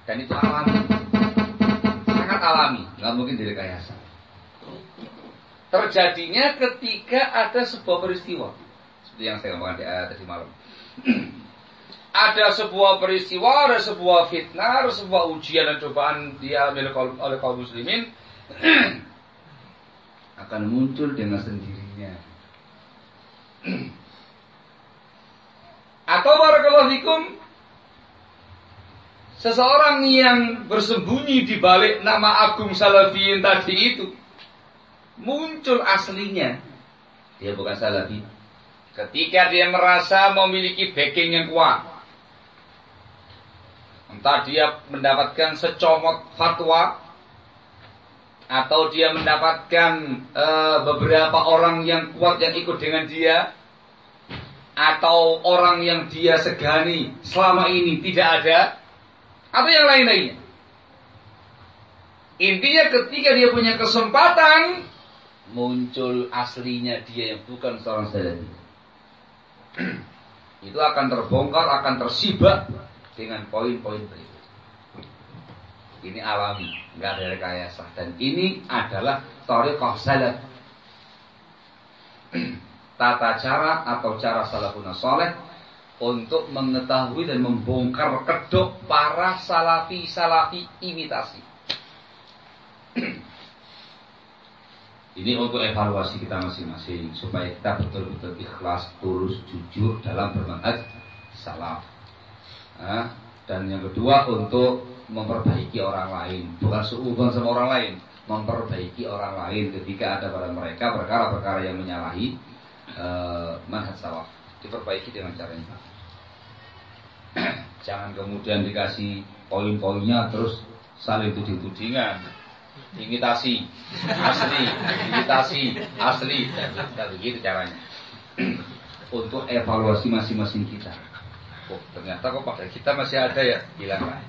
dan itu alami, sangat alami, nggak mungkin direkayasa. Terjadinya ketika ada sebuah peristiwa, seperti yang saya ngomongkan di ayat tadi malam. ada sebuah peristiwa, ada sebuah fitnah, ada sebuah ujian dan cobaan dia oleh kaum muslimin akan muncul dengan sendirinya. Atau barakallahu fikum seseorang yang bersembunyi di balik nama agung salafiyin tadi itu muncul aslinya. Dia bukan salafi. Ketika dia merasa memiliki backing yang kuat entah dia mendapatkan secomot fatwa atau dia mendapatkan uh, beberapa orang yang kuat yang ikut dengan dia atau orang yang dia segani selama ini tidak ada atau yang lain-lainnya. Intinya ketika dia punya kesempatan muncul aslinya dia yang bukan seorang salafi. Itu akan terbongkar, akan tersibak dengan poin-poin berikut. Ini alami, nggak ada rekayasa dan ini adalah tariqah salaf tata cara atau cara salafun soleh untuk mengetahui dan membongkar kedok para salafi-salafi imitasi. Ini untuk evaluasi kita masing-masing supaya kita betul-betul ikhlas, tulus, jujur dalam bermanhaj salaf. Nah, dan yang kedua untuk memperbaiki orang lain, bukan sehubungan sama orang lain, memperbaiki orang lain ketika ada pada mereka perkara-perkara yang menyalahi manhaj salaf diperbaiki dengan cara ini jangan kemudian dikasih poin-poinnya terus saling tuding-tudingan imitasi. Asli. Imitasi. Asli. Dan begitu caranya. Untuk evaluasi masing-masing kita. Oh ternyata kok pada kita masih ada ya? Hilanglah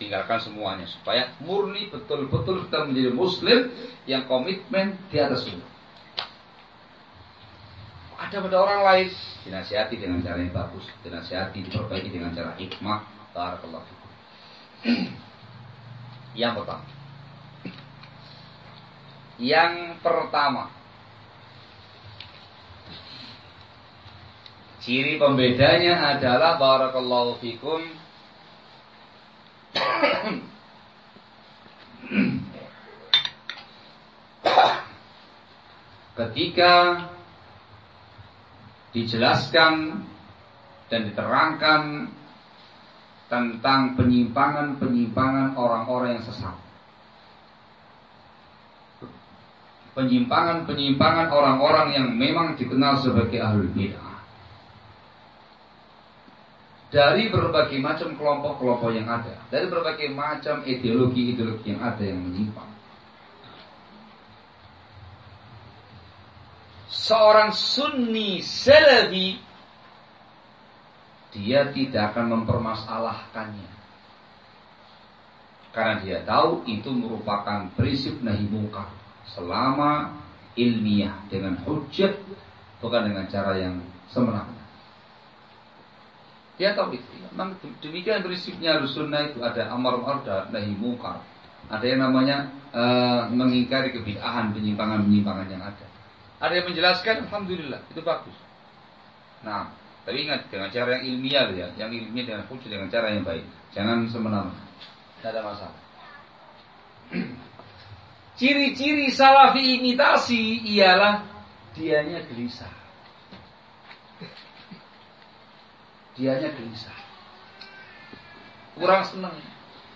tinggalkan semuanya supaya murni betul-betul kita menjadi muslim yang komitmen di atas semua ada pada orang lain. Dinasihati dengan cara yang bagus. Dinasihati diperbaiki dengan cara hikmah. Barakallahu yang pertama. Yang pertama. Ciri pembedanya adalah barakallahu fikum. Ketika dijelaskan dan diterangkan tentang penyimpangan-penyimpangan orang-orang yang sesat. Penyimpangan-penyimpangan orang-orang yang memang dikenal sebagai ahlul bid'ah. Dari berbagai macam kelompok-kelompok yang ada, dari berbagai macam ideologi-ideologi yang ada yang menyimpang. Seorang sunni salafi dia tidak akan mempermasalahkannya. Karena dia tahu itu merupakan prinsip nahi selama ilmiah dengan hujat bukan dengan cara yang semena-mena. Dia tahu itu. Memang demikian prinsipnya sunnah itu ada amar ma'ruf dan nahi munkar. Ada yang namanya uh, mengingkari kebid'ahan, penyimpangan-penyimpangan yang ada. Ada yang menjelaskan, alhamdulillah, itu bagus. Nah, tapi ingat dengan cara yang ilmiah ya, yang ilmiah dengan khusus dengan cara yang baik. Jangan semena-mena. Tidak ada masalah. Ciri-ciri salafi imitasi ialah dianya gelisah. Dianya gelisah. Kurang senang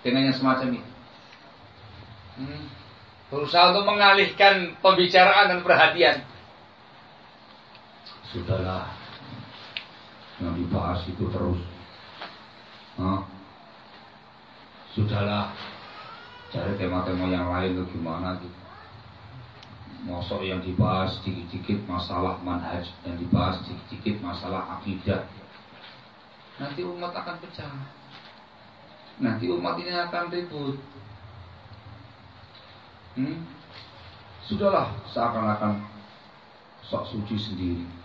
dengan yang semacam itu. Hmm. Berusaha untuk mengalihkan pembicaraan dan perhatian. Sudahlah, yang dibahas itu terus. Hah? Sudahlah, cari tema-tema yang lain tuh gimana gitu Mosok yang dibahas sedikit-sedikit masalah manhaj Yang dibahas sedikit-sedikit masalah akidah Nanti umat akan pecah Nanti umat ini akan ribut hmm? Sudahlah seakan-akan sok suci sendiri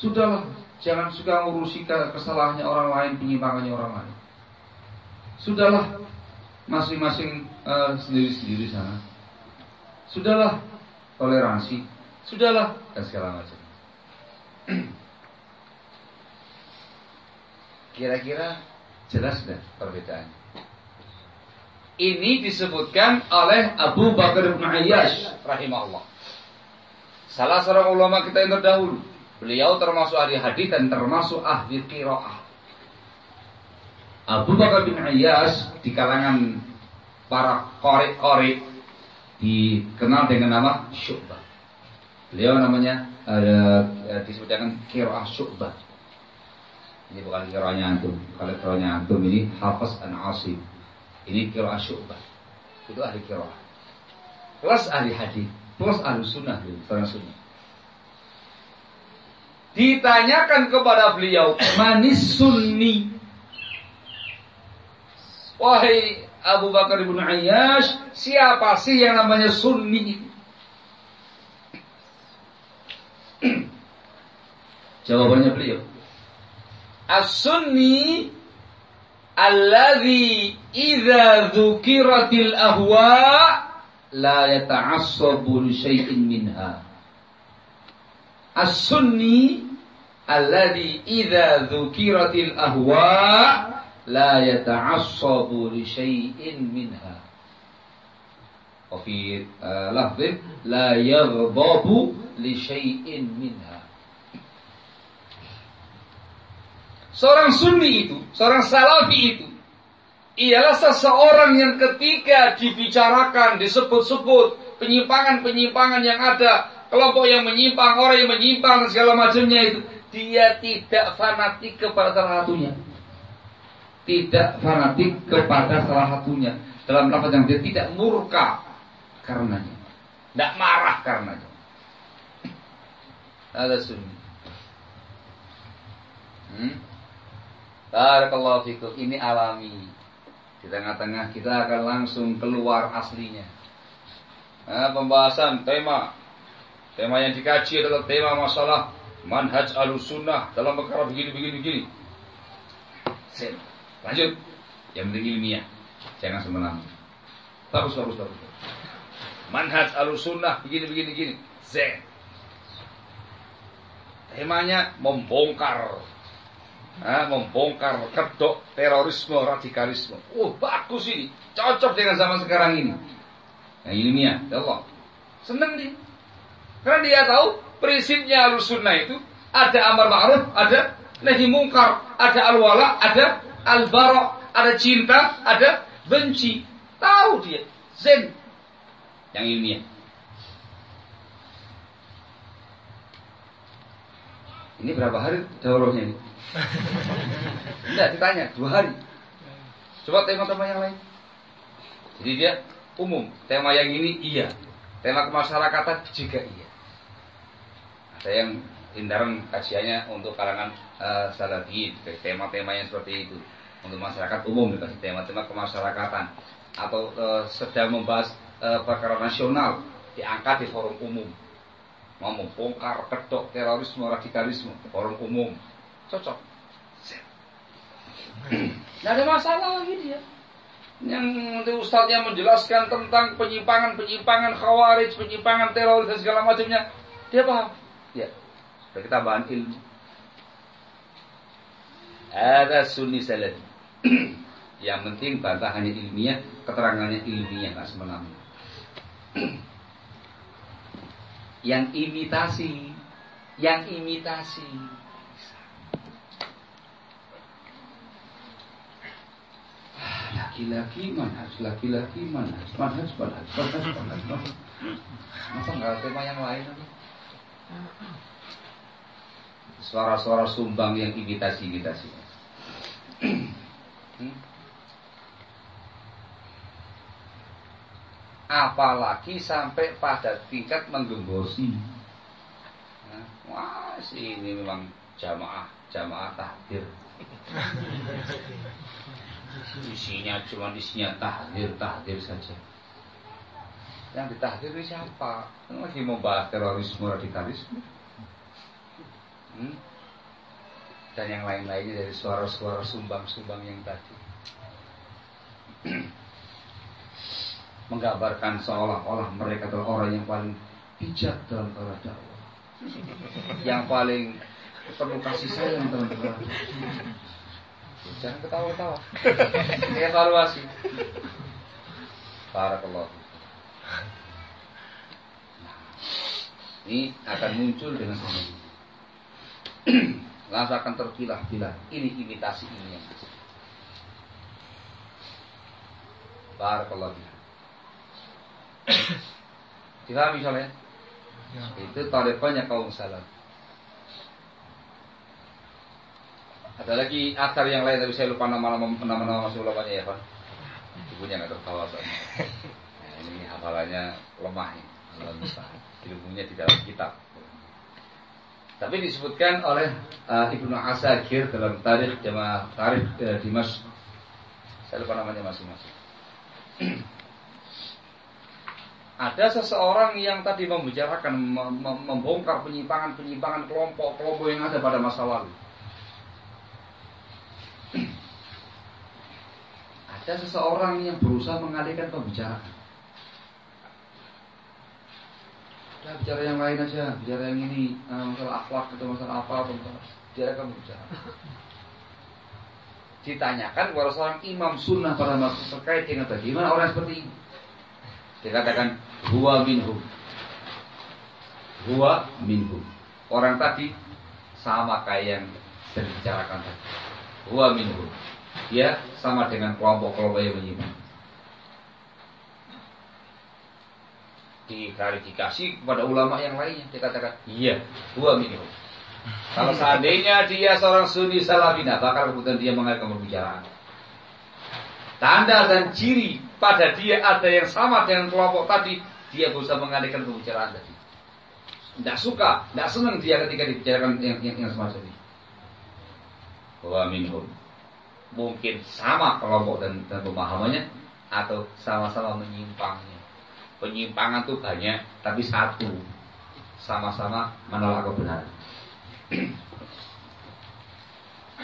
Sudahlah Jangan suka ngurusi kesalahannya orang lain Penyimpangannya orang lain Sudahlah masing-masing uh, sendiri-sendiri sana. Sudahlah toleransi. Sudahlah dan segala macam. Kira-kira jelas dan perbedaannya. Ini disebutkan oleh Abu Bakar bin Ayyash rahimahullah. Salah seorang ulama kita yang terdahulu. Beliau termasuk ahli hadis dan termasuk ahli qiraah. Abu Bakar bin Ayyas di kalangan para korek-korek dikenal dengan nama Syu'bah. Beliau namanya uh, disebutkan Kira'ah Syu'bah. Ini bukan kira'ahnya antum. Kalau kira'ahnya antum ini Hafiz an Asim. Ini Kira'ah Syu'bah. Itu ahli kira'ah. Plus ahli hadis, plus ahli sunnah, sunnah sunnah. Ditanyakan kepada beliau, manis sunni Wahai Abu Bakar ibn Ayyash, siapa sih yang namanya Sunni Jawabannya beliau. As-Sunni alladhi idza dzukiratil ahwa la yata'assabu li syai'in minha. As-Sunni alladhi idza dzukiratil ahwa la yata'assabu li syai'in minha. Wa fi lafdhin la yaghdabu li syai'in minha. Seorang sunni itu, seorang salafi itu ialah seseorang yang ketika dibicarakan, disebut-sebut penyimpangan-penyimpangan yang ada, kelompok yang menyimpang, orang yang menyimpang segala macamnya itu, dia tidak fanatik kepada salah satunya tidak fanatik kepada salah satunya dalam lafaz yang dia tidak murka karenanya, tidak marah karenanya. Ada sunni. Hmm? Barakallahu fikum. Ini alami. Di tengah-tengah kita akan langsung keluar aslinya. Nah, pembahasan tema tema yang dikaji adalah tema masalah manhaj al-sunnah dalam perkara begini begini begini. Lanjut. Yang penting ilmiah. Jangan semena-mena. Bagus, bagus, bagus. Manhaj al-sunnah begini, begini, begini. Zen. Temanya membongkar Nah, membongkar kedok terorisme, radikalisme. Oh, bagus ini. Cocok dengan zaman sekarang ini. Yang ilmiah, ya Allah. Senang dia. Karena dia tahu prinsipnya al-sunnah itu ada amar ma'ruf, ada nahi mungkar, ada al-wala, ada al-bara, ada cinta, ada benci. Tahu dia. Zen. Yang ilmiah. Ini berapa hari daurahnya ini? Tidak ditanya, dua hari. Coba tema-tema yang lain. Jadi dia umum. Tema yang ini iya. Tema kemasyarakatan juga iya. Ada yang hindaran kajiannya untuk kalangan uh, salafiyin, tema-tema yang seperti itu untuk masyarakat umum dikasih tema-tema kemasyarakatan atau e, sedang membahas e, perkara nasional diangkat di forum umum mau bongkar kedok terorisme radikalisme orang umum cocok Tidak ada masalah lagi dia yang nanti ustadznya menjelaskan tentang penyimpangan-penyimpangan khawarij, penyimpangan teroris dan segala macamnya, dia paham. Ya, kita tambahan ilmu. Ada sunni salafi. yang penting bantahannya ilmiah, keterangannya ilmiah, nggak semena-mena. yang imitasi, yang imitasi, laki-laki manhaj, laki-laki manhaj, manhaj, manhaj, manhaj, manhaj, manhaj. Masa nggak ada tema yang lain? Suara-suara sumbang yang imitasi-imitasi. hmm? Apalagi sampai pada tingkat menggembosi. Wah, sih ini memang jamaah, jamaah tahdir isinya cuma isinya tahdir tahdir saja. Yang ditahdir siapa? Lagi mau bahas terorisme radikalisme. Hmm? dan yang lain-lainnya dari suara-suara sumbang-sumbang yang tadi. Menggambarkan seolah-olah mereka adalah orang yang paling bijak dalam cara dakwah. Yang paling penuh kasih sayang dalam Jangan ketawa-ketawa. Evaluasi. Barakallahu. Ini akan muncul dengan sendiri. Langsung akan terpilah-pilah. Ini imitasi ini yang Barakallahu. Difahami misalnya? Ya. Itu tarifannya kaum salaf. Ada lagi akar yang lain tapi saya lupa nama-nama nama-nama ulamanya ya Pak. Ibunya nggak tertawa soalnya. Nah, ini hafalannya lemah ini. Ilmunya di dalam kitab. Tapi disebutkan oleh uh, Ibnu Asakir dalam tarikh jamaah tarikh uh, Dimas. Saya lupa namanya masing-masing. Ada seseorang yang tadi membicarakan membongkar penyimpangan-penyimpangan kelompok-kelompok yang ada pada masa lalu. Ada seseorang yang berusaha mengalihkan pembicaraan. Ya, bicara yang lain aja, bicara yang ini, uh, masalah akhlak atau masalah apa, apa, bicara kamu bicara. Ditanyakan kepada seorang imam sunnah pada masa terkait dengan bagaimana orang seperti ini. Dikatakan huwa minhum. Huwa minhum. Orang tadi sama kayak yang dibicarakan tadi. Huwa minhum dia sama dengan kelompok-kelompok yang menyimpang. Diklarifikasi kepada ulama yang lainnya, dia katakan, iya, dua minimum. Kalau seandainya dia seorang sunni salafina, bakal kemudian dia mengalihkan pembicaraan. Tanda dan ciri pada dia ada yang sama dengan kelompok tadi, dia berusaha mengalihkan pembicaraan tadi. Tidak suka, tidak senang dia ketika dibicarakan yang, yang, yang semacam ini. Wa minhum mungkin sama kelompok dan, dan pemahamannya atau sama-sama menyimpangnya. Penyimpangan itu banyak, tapi satu sama-sama menolak kebenaran.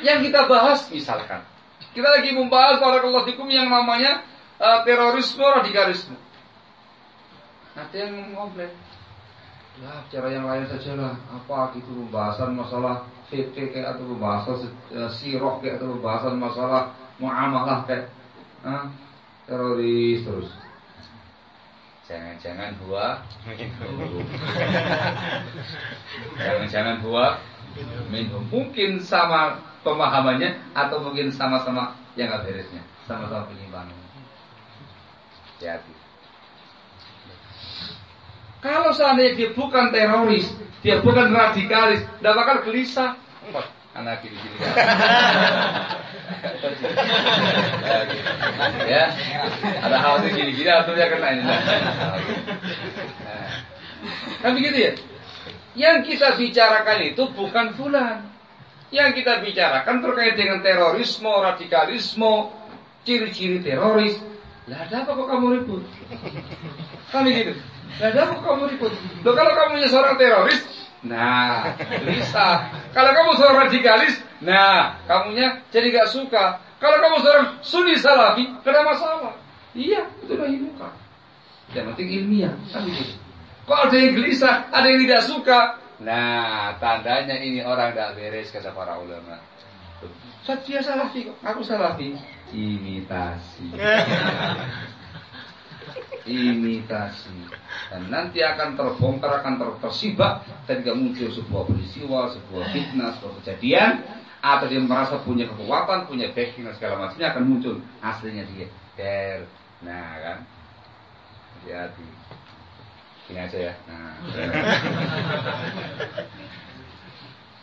yang kita bahas misalkan kita lagi membahas para fikum yang namanya uh, terorisme radikalisme. Ada yang komplain. Ya, cara yang lain saja lah. Apa gitu pembahasan masalah fikih kayak atau pembahasan uh, sirah kayak atau pembahasan masalah muamalah kayak uh, teroris terus. Jangan-jangan huwa Jangan-jangan huwa minhum. Mungkin sama pemahamannya atau mungkin sama-sama yang gak beresnya, sama-sama penyimpangan. Hati-hati. Kalau seandainya dia bukan teroris, dia bukan radikalis, tidak bakal gelisah. Anak gini gini. ya, ada hal itu gini gini, atau dia kena ini. Kan begitu ya? Yang kita bicarakan itu bukan fulan. Yang kita bicarakan terkait dengan terorisme, radikalisme, ciri-ciri teroris. Lah ada apa kok kamu ribut? Kan begitu. Nah, ada kamu ribut? Loh kalau kamu seorang teroris, nah bisa. Kalau kamu seorang radikalis, nah kamunya jadi gak suka. Kalau kamu seorang sunni salafi, kena masalah. Iya, itu udah muka. Yang penting ilmiah, kan begitu. Kok ada yang gelisah, ada yang tidak suka. Nah, tandanya ini orang tidak beres kata para ulama. Saya salafi kok, aku salafi. Imitasi. Imitasi. Dan nanti akan terbongkar, akan ter tersibak ketika muncul sebuah peristiwa, sebuah fitnah, sebuah kejadian atau dia merasa punya kekuatan, punya backing dan segala macamnya akan muncul aslinya dia. Der. Nah kan, hati-hati. Ini aja ya. Nah.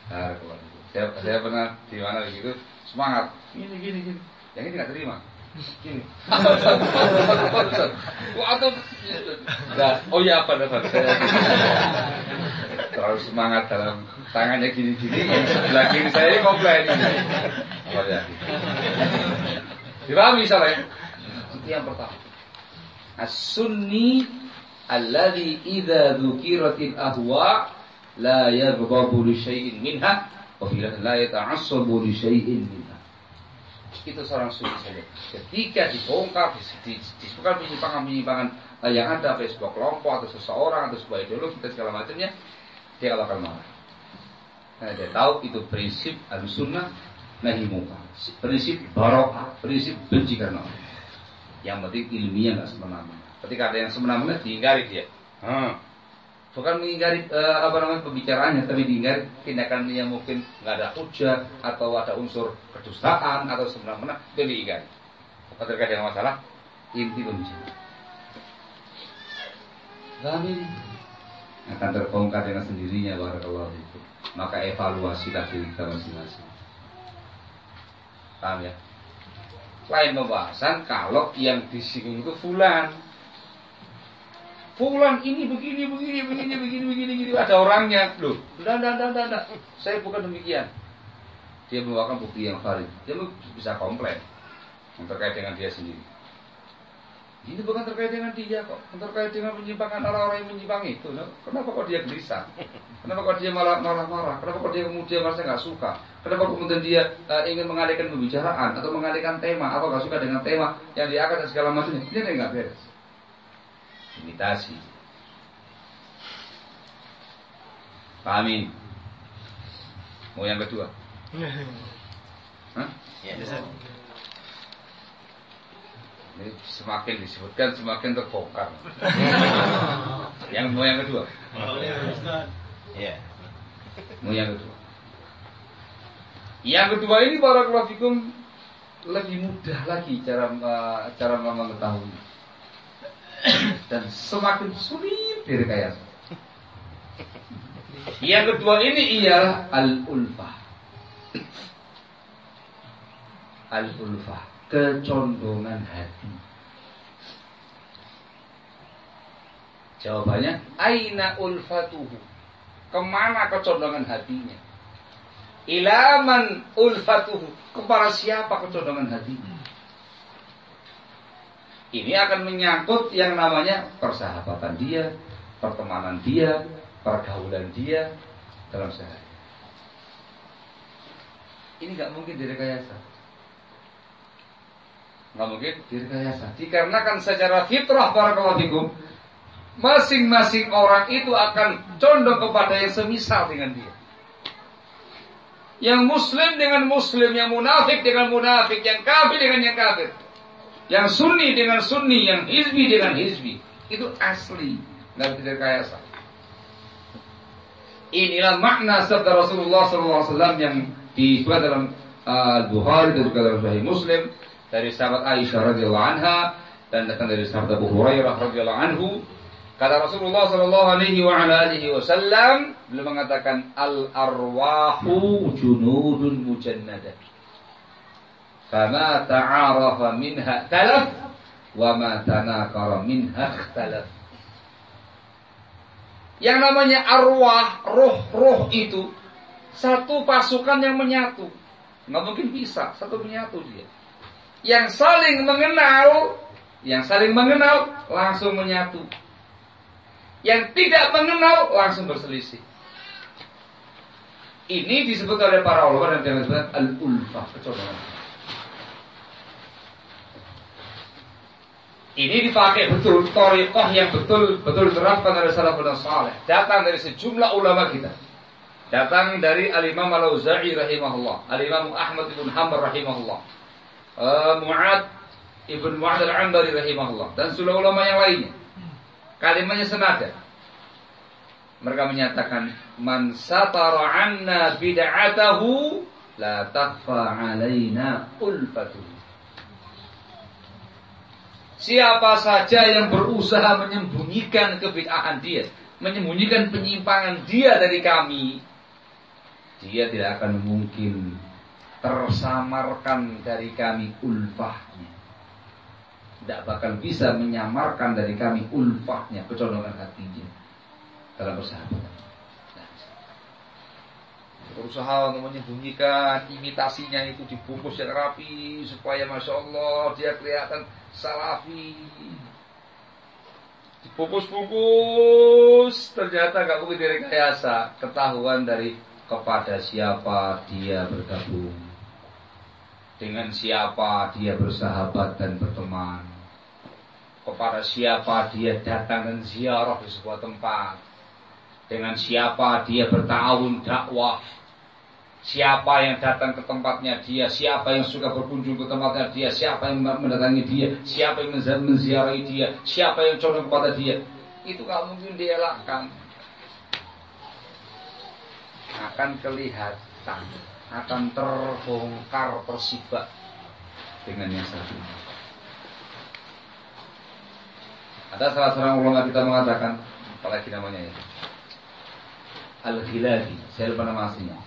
saya, pernah di mana begitu semangat. Gini gini gini. Yang ini nggak terima. Nah, oh ya apa dapat saya terlalu semangat dalam tangannya gini-gini yang sebelah kiri saya ini komplain ini. Ya. Dipahami misalnya? Itu yang pertama. As-sunni alladhi idza dzukiratil ahwa la yaghdabu li syai'in minha wa la yata'assabu li syai'in minha itu seorang sunni saja. Ketika dibongkar, disebutkan penyimpangan-penyimpangan eh, yang ada pada sebuah kelompok atau seseorang atau sebuah ideologi dan segala macamnya, dia kalau akan marah. Karena dia tahu itu prinsip al-sunnah nahi muka. Prinsip barokah, prinsip benci karena. Yang penting ilmiah nggak semena-mena. Ketika ada yang semena-mena diingkari dia. Hmm bukan mengingkari uh, apa namanya pembicaraannya. Tapi diingkari tindakan yang mungkin nggak ada hujah atau ada unsur kedustaan atau semena-mena itu diingkari. Terkait dengan masalah? Inti pembicaraan. Kami akan terbongkar dengan sendirinya barakallahu itu maka evaluasilah diri kita masing-masing. Paham ya? Lain pembahasan kalau yang disinggung itu fulan Fulan ini begini, begini, begini, begini, begini, begini. Ada orangnya. Loh, enggak, enggak, enggak, enggak, Saya bukan demikian. Dia membawakan bukti yang valid. Dia bisa komplain. Yang terkait dengan dia sendiri. Ini bukan terkait dengan dia kok. Terkait dengan penyimpangan orang-orang yang menyimpang itu. Kenapa kok dia gelisah? Kenapa kok dia malah marah-marah? Kenapa kok dia kemudian merasa nggak suka? Kenapa kemudian dia uh, ingin mengalihkan pembicaraan atau mengalihkan tema atau nggak suka dengan tema yang dia akan segala macamnya? Ini nggak beres imitasi. Pahami? Mau yang kedua? Hah? Ya, Ini semakin disebutkan semakin terbongkar. yang mau yang kedua? Ya. Mau yang kedua? Yang kedua ini para kelafikum lebih mudah lagi cara uh, cara mengetahui dan semakin sulit direkayasa. Yang kedua ini ialah al-ulfah. Al-ulfah, kecondongan hati. Jawabannya, aina ulfatuhu. Ke mana kecondongan hatinya? Ilaman ulfatuhu. Kepada siapa kecondongan hatinya? Ini akan menyangkut yang namanya persahabatan dia, pertemanan dia, pergaulan dia dalam sehari. Ini nggak mungkin direkayasa. Nggak mungkin direkayasa. Dikarenakan secara fitrah para kawafikum, masing-masing orang itu akan condong kepada yang semisal dengan dia. Yang muslim dengan muslim, yang munafik dengan munafik, yang kafir dengan yang kafir. Yang sunni dengan sunni, yang hizbi dengan hizbi. Itu asli. Nggak bisa direkayasa. Inilah makna sabda Rasulullah SAW yang disebut dalam uh, Al-Bukhari dan juga dalam Sahih Muslim dari sahabat Aisyah radhiyallahu anha dan datang dari sahabat Abu Hurairah radhiyallahu anhu kata Rasulullah sallallahu alaihi wa alihi wasallam beliau mengatakan al arwahu junudun mujannadah Fama ta'arafa minha talaf wa ma tanakara minha talaf. Yang namanya arwah, roh-roh itu satu pasukan yang menyatu. Nggak mungkin bisa, satu menyatu dia. Yang saling mengenal, yang saling mengenal langsung menyatu. Yang tidak mengenal langsung berselisih. Ini disebut oleh para ulama dan disebut al-ulfah, kecocokan. Ini dipakai betul Torikoh yang betul betul diterapkan oleh salafun saleh. Datang dari sejumlah ulama kita. Datang dari Al-Imam Al-Auza'i rahimahullah, Al-Imam Ahmad bin Hanbal rahimahullah, uh, Mu'ad ibn Mu'ad Al-Ambari rahimahullah dan sejumlah ulama yang lainnya. Kalimatnya senada. Mereka menyatakan man satara anna bid'atahu la takhfa alaina ulfatuhu. Siapa saja yang berusaha menyembunyikan kebid'ahan dia, menyembunyikan penyimpangan dia dari kami, dia tidak akan mungkin tersamarkan dari kami ulfahnya. Tidak bakal bisa menyamarkan dari kami ulfahnya, kecondongan hatinya dalam persahabatan. berusaha untuk menyembunyikan imitasinya itu dibungkus yang rapi supaya masya Allah dia kelihatan salafi. Dibungkus-bungkus ternyata gak mungkin direkayasa. Ketahuan dari kepada siapa dia bergabung. Dengan siapa dia bersahabat dan berteman. Kepada siapa dia datang dan ziarah di sebuah tempat. Dengan siapa dia bertahun dakwah Siapa yang datang ke tempatnya dia, siapa yang suka berkunjung ke tempatnya dia, siapa yang mendatangi dia, siapa yang menziarahi dia, siapa yang condong kepada dia. Itu gak mungkin dielakkan. Akan kelihatan, akan terbongkar persibak dengan yang satu. Ada salah seorang ulama kita mengatakan, apalagi namanya ya, Al-Hilali, saya lupa nama aslinya.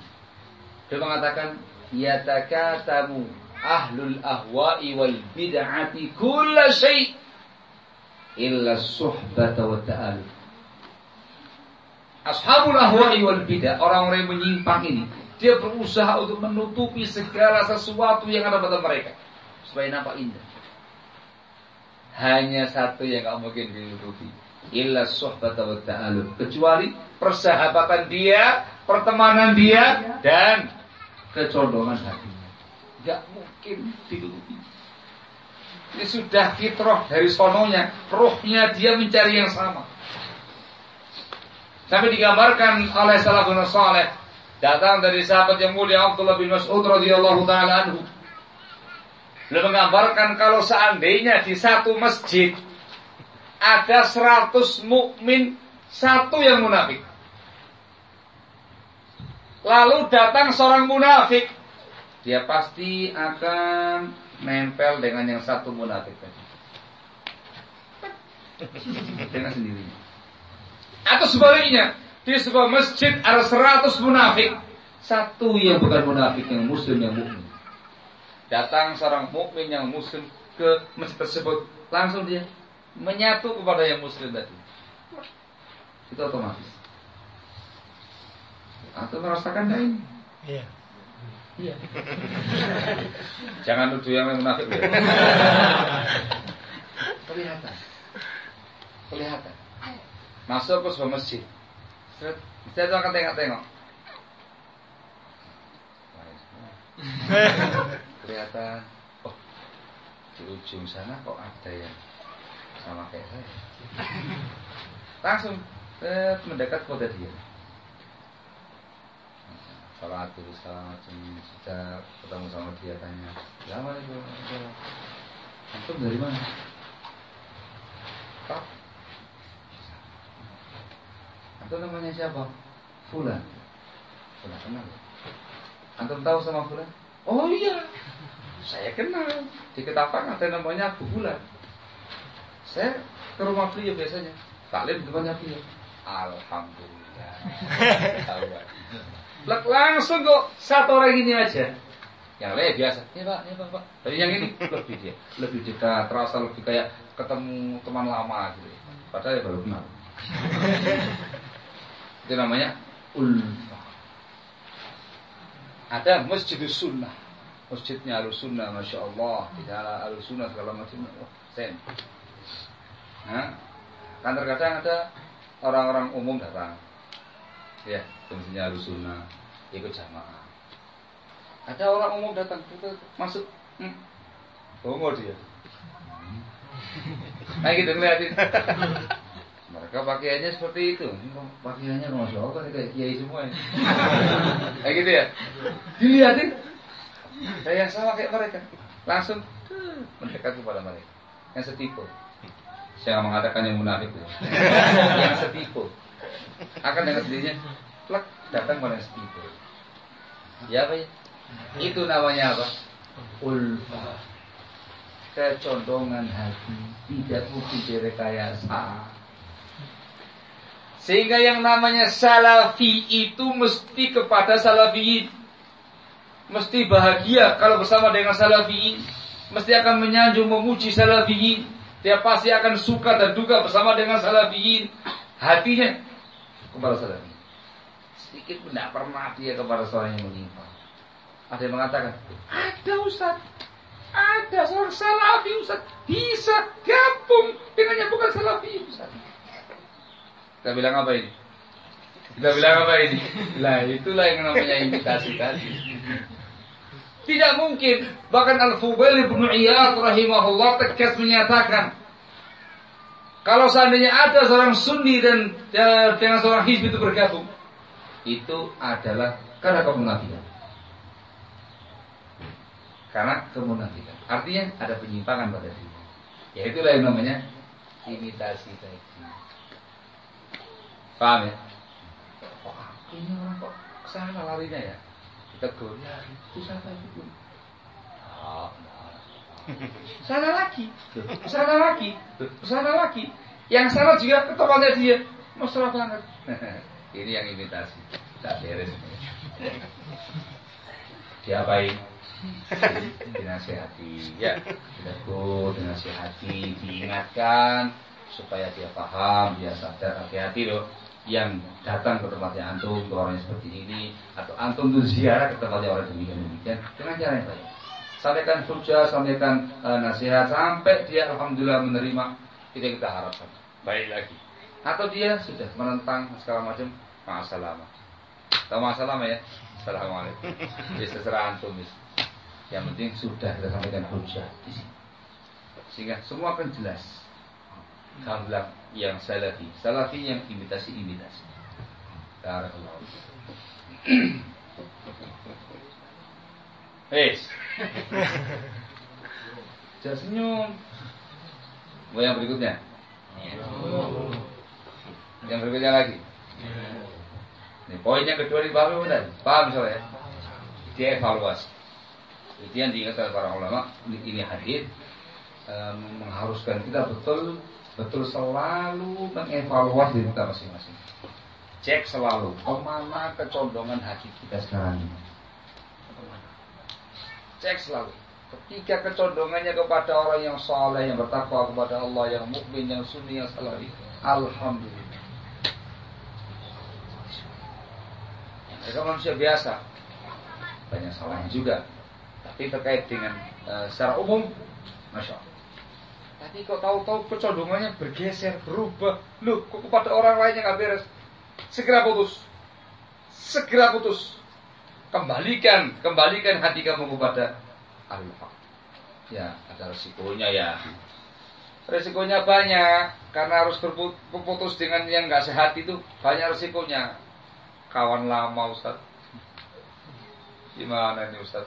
Dia mengatakan yatakatamu ahlul ahwa'i wal bid'ati kulla syai' illa suhbata wa ta'aluf. Ashabul ahwa'i wal bid'ah, orang-orang yang menyimpang ini, dia berusaha untuk menutupi segala sesuatu yang ada pada mereka supaya nampak indah. Hanya satu yang gak mungkin ditutupi. Illa suhbata wa ta'aluf. Kecuali persahabatan dia, pertemanan dia, dan kecondongan hatinya. Gak mungkin ditutupi. Ini sudah fitrah dari sononya, rohnya dia mencari yang sama. Sampai digambarkan oleh salafun saleh datang dari sahabat yang mulia Abdullah bin Mas'ud radhiyallahu taala anhu. Beliau menggambarkan kalau seandainya di satu masjid ada seratus mukmin, satu yang munafik. Lalu datang seorang munafik. Dia pasti akan nempel dengan yang satu munafik tadi. Dengan sendirinya. Atau sebaliknya, di sebuah masjid ada seratus munafik. Satu yang bukan munafik, yang muslim, yang mukmin. Datang seorang mukmin yang muslim ke masjid tersebut. Langsung dia menyatu kepada yang muslim tadi. Itu otomatis. Atau merasakan lain? Iya. Iya. Jangan nuduh yang munafik ya. Kelihatan. Kelihatan. Masuk ke sebuah masjid. Saya tuh akan tengok-tengok. Kelihatan. Oh, di ujung sana kok ada yang sama kayak saya. Langsung eh, mendekat kepada dia sholat itu segala macam sejak ketemu sama dia tanya lama itu antum dari mana? Pak. Antum namanya siapa? Fulan. Fulan kenal? Antum tahu sama Fulan? Oh iya. Saya kenal. Di Ketapang ada namanya Abu Fulan. Saya ke rumah beliau biasanya. Taklim di depannya beliau. Alhamdulillah langsung kok satu orang ini aja. Yang lain biasa. Ya pak ya pak pak. Tapi yang ini lebih dia lebih dekat terasa lebih kayak ketemu teman lama gitu. Padahal ya baru kenal. Itu namanya ulfa. Ada masjid sunnah. Masjidnya alus sunnah masya Allah tidak alus sunnah segala macam. Oh, sen. Nah kan terkadang ada orang-orang umum datang. Ya, fungsinya sunnah ikut jamaah. Ada orang umum datang, kita masuk. Hmm. Dia. Nah gitu ngeliatin. Mereka pakaiannya seperti itu. Pakaiannya masya Allah kayak kiai semua ini. Kayak gitu ya. Dilihatin. Saya yang sama kayak mereka. Langsung mendekat kepada mereka. Yang setipu. Saya mengatakan yang munafik itu. yang setipu. Akan dengan sendirinya. Datang pada setipu. Ya apa ya? Itu namanya apa? Ulfa. Kecondongan hati. Tidak mungkin direkayasa. Sehingga yang namanya salafi itu mesti kepada salafiyin. Mesti bahagia kalau bersama dengan salafiyin. Mesti akan menyanjung memuji salafiyin. Dia pasti akan suka dan duka bersama dengan salafiyin. Hatinya kepada salafiyin. Sedikit pun tidak pernah dia kepada seorang yang menyimpang. Ada yang mengatakan, ada Ustaz. Ada seorang salafi Ustaz. Bisa gabung dengan yang bukan salafi Ustaz. Kita bilang apa ini? Kita bilang apa ini? Lah itulah yang namanya imitasi tadi. Tidak mungkin. Bahkan Al-Fubail bin Iyad rahimahullah tegas menyatakan kalau seandainya ada seorang Sunni dan dengan seorang Hizb itu bergabung, itu adalah karena kemunafikan. Karena kemunafikan. Artinya ada penyimpangan pada diri. Ya itulah yang namanya imitasi tadi. Paham ya? Kok ini orang kok ke sana larinya ya? Kita ya itu sana itu. Oh, sana lagi, sana lagi, sana lagi. Yang sana juga ketemuannya dia, mesra banget. ini yang imitasi, tak beres. Diapain? dinasehati. Ya ditegur dinasehati diingatkan supaya dia paham dia sadar. Hati-hati loh. Yang datang ke tempatnya antum ke orang seperti ini atau antum tuh ziarah ke tempatnya orang demikian demikian dengan cara yang baik. Sampaikan hujah sampaikan uh, nasihat sampai dia alhamdulillah menerima itu kita harapkan. Baik lagi atau dia sudah menentang segala macam? Masalah tahu masalah ya? Assalamualaikum. Ya terserah antum yang penting sudah kita sampaikan hujah di sini. Sehingga semua akan jelas. Kamlah yang salafi. Salafi yang imitasi-imitasi Barakallahu Wes Jangan senyum. Mau yang berikutnya Yang berikutnya lagi Ini poinnya kedua di bawah benar Paham misalnya Dia evaluasi Itu yang diingatkan para ulama Ini hadis mengharuskan kita betul betul selalu mengevaluasi diri kita masing-masing. Cek selalu ke mana kecondongan hati kita sekarang ini. Cek selalu. Ketika kecondongannya kepada orang yang saleh, yang bertakwa kepada Allah, yang mukmin, yang sunni, yang salafi, alhamdulillah. Mereka manusia biasa, banyak salahnya juga. Tapi terkait dengan uh, secara umum, masya Allah tapi kok tahu-tahu kecondongannya bergeser, berubah. Loh, kok kepada orang lain yang nggak beres? Segera putus. Segera putus. Kembalikan, kembalikan hati kamu kepada Allah. Ya, ada resikonya ya. Resikonya banyak karena harus berputus dengan yang nggak sehat itu banyak resikonya. Kawan lama Ustaz. Gimana ini Ustaz?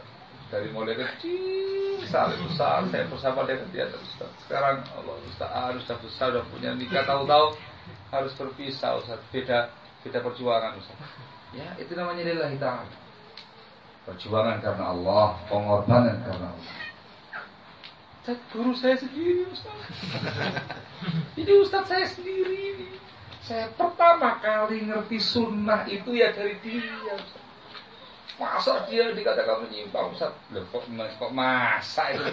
dari mulai kecil sampai besar. Saya bersama dengan dia terus sekarang Allah Ustaz harus sudah besar sudah punya nikah tahu-tahu harus berpisah Ustaz. Beda beda perjuangan Ustaz. Ya itu namanya lillahi ta'ala perjuangan karena Allah pengorbanan karena Allah. Ustaz guru saya sendiri Ustaz. Ini Ustaz saya sendiri saya pertama kali ngerti sunnah itu ya dari dia Masa dia dikatakan menyimpang Ustaz? Loh, kok, kok masa itu?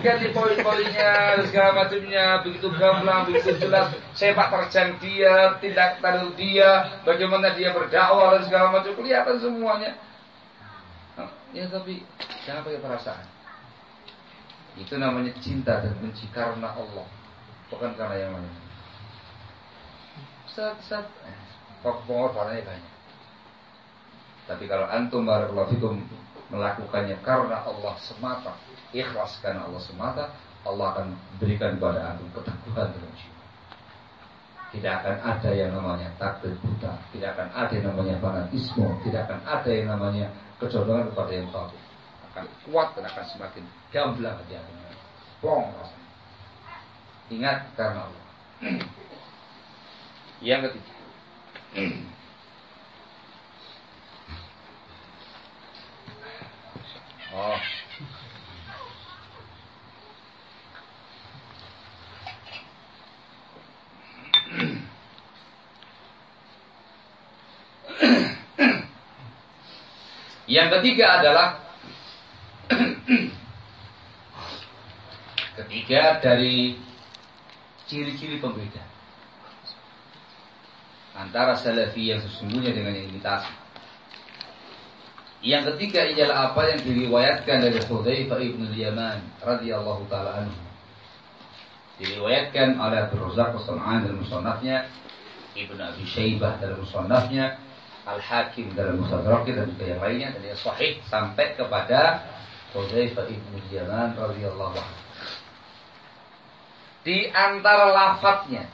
Di poin-poinnya segala macamnya begitu gamblang, begitu jelas sepak terjang dia, tindak tanduk dia, bagaimana dia berdakwah dan segala macam kelihatan semuanya. Ya tapi jangan pakai perasaan. Itu namanya cinta dan benci karena Allah, bukan karena yang lain. Set set pengorbanannya banyak tapi kalau antum barakallahu fikum melakukannya karena Allah semata ikhlas karena Allah semata Allah akan berikan kepada antum ketakuan dalam jiwa tidak akan ada yang namanya takdir buta, tidak akan ada yang namanya fanatisme, tidak akan ada yang namanya kecondohan kepada yang baru. Akan kuat dan akan semakin gamblang Plong rasanya. Ingat karena Allah. yang ketiga. Oh, Yang ketiga adalah ketiga dari ciri-ciri pembeda antara salafi yang sesungguhnya dengan yang imitasi. Yang ketiga ialah apa yang diriwayatkan dari Hudzaifah ibn Yaman radhiyallahu taala anhu. Diriwayatkan oleh Abdul Razak dalam musannafnya, Ibnu Abi Syaibah dalam musannafnya, Al-Hakim dalam Mustadrak dan juga yang lainnya dan yang sahih sampai kepada Hudzaifah ibnu Yaman radhiyallahu anhu. Di antara lafadznya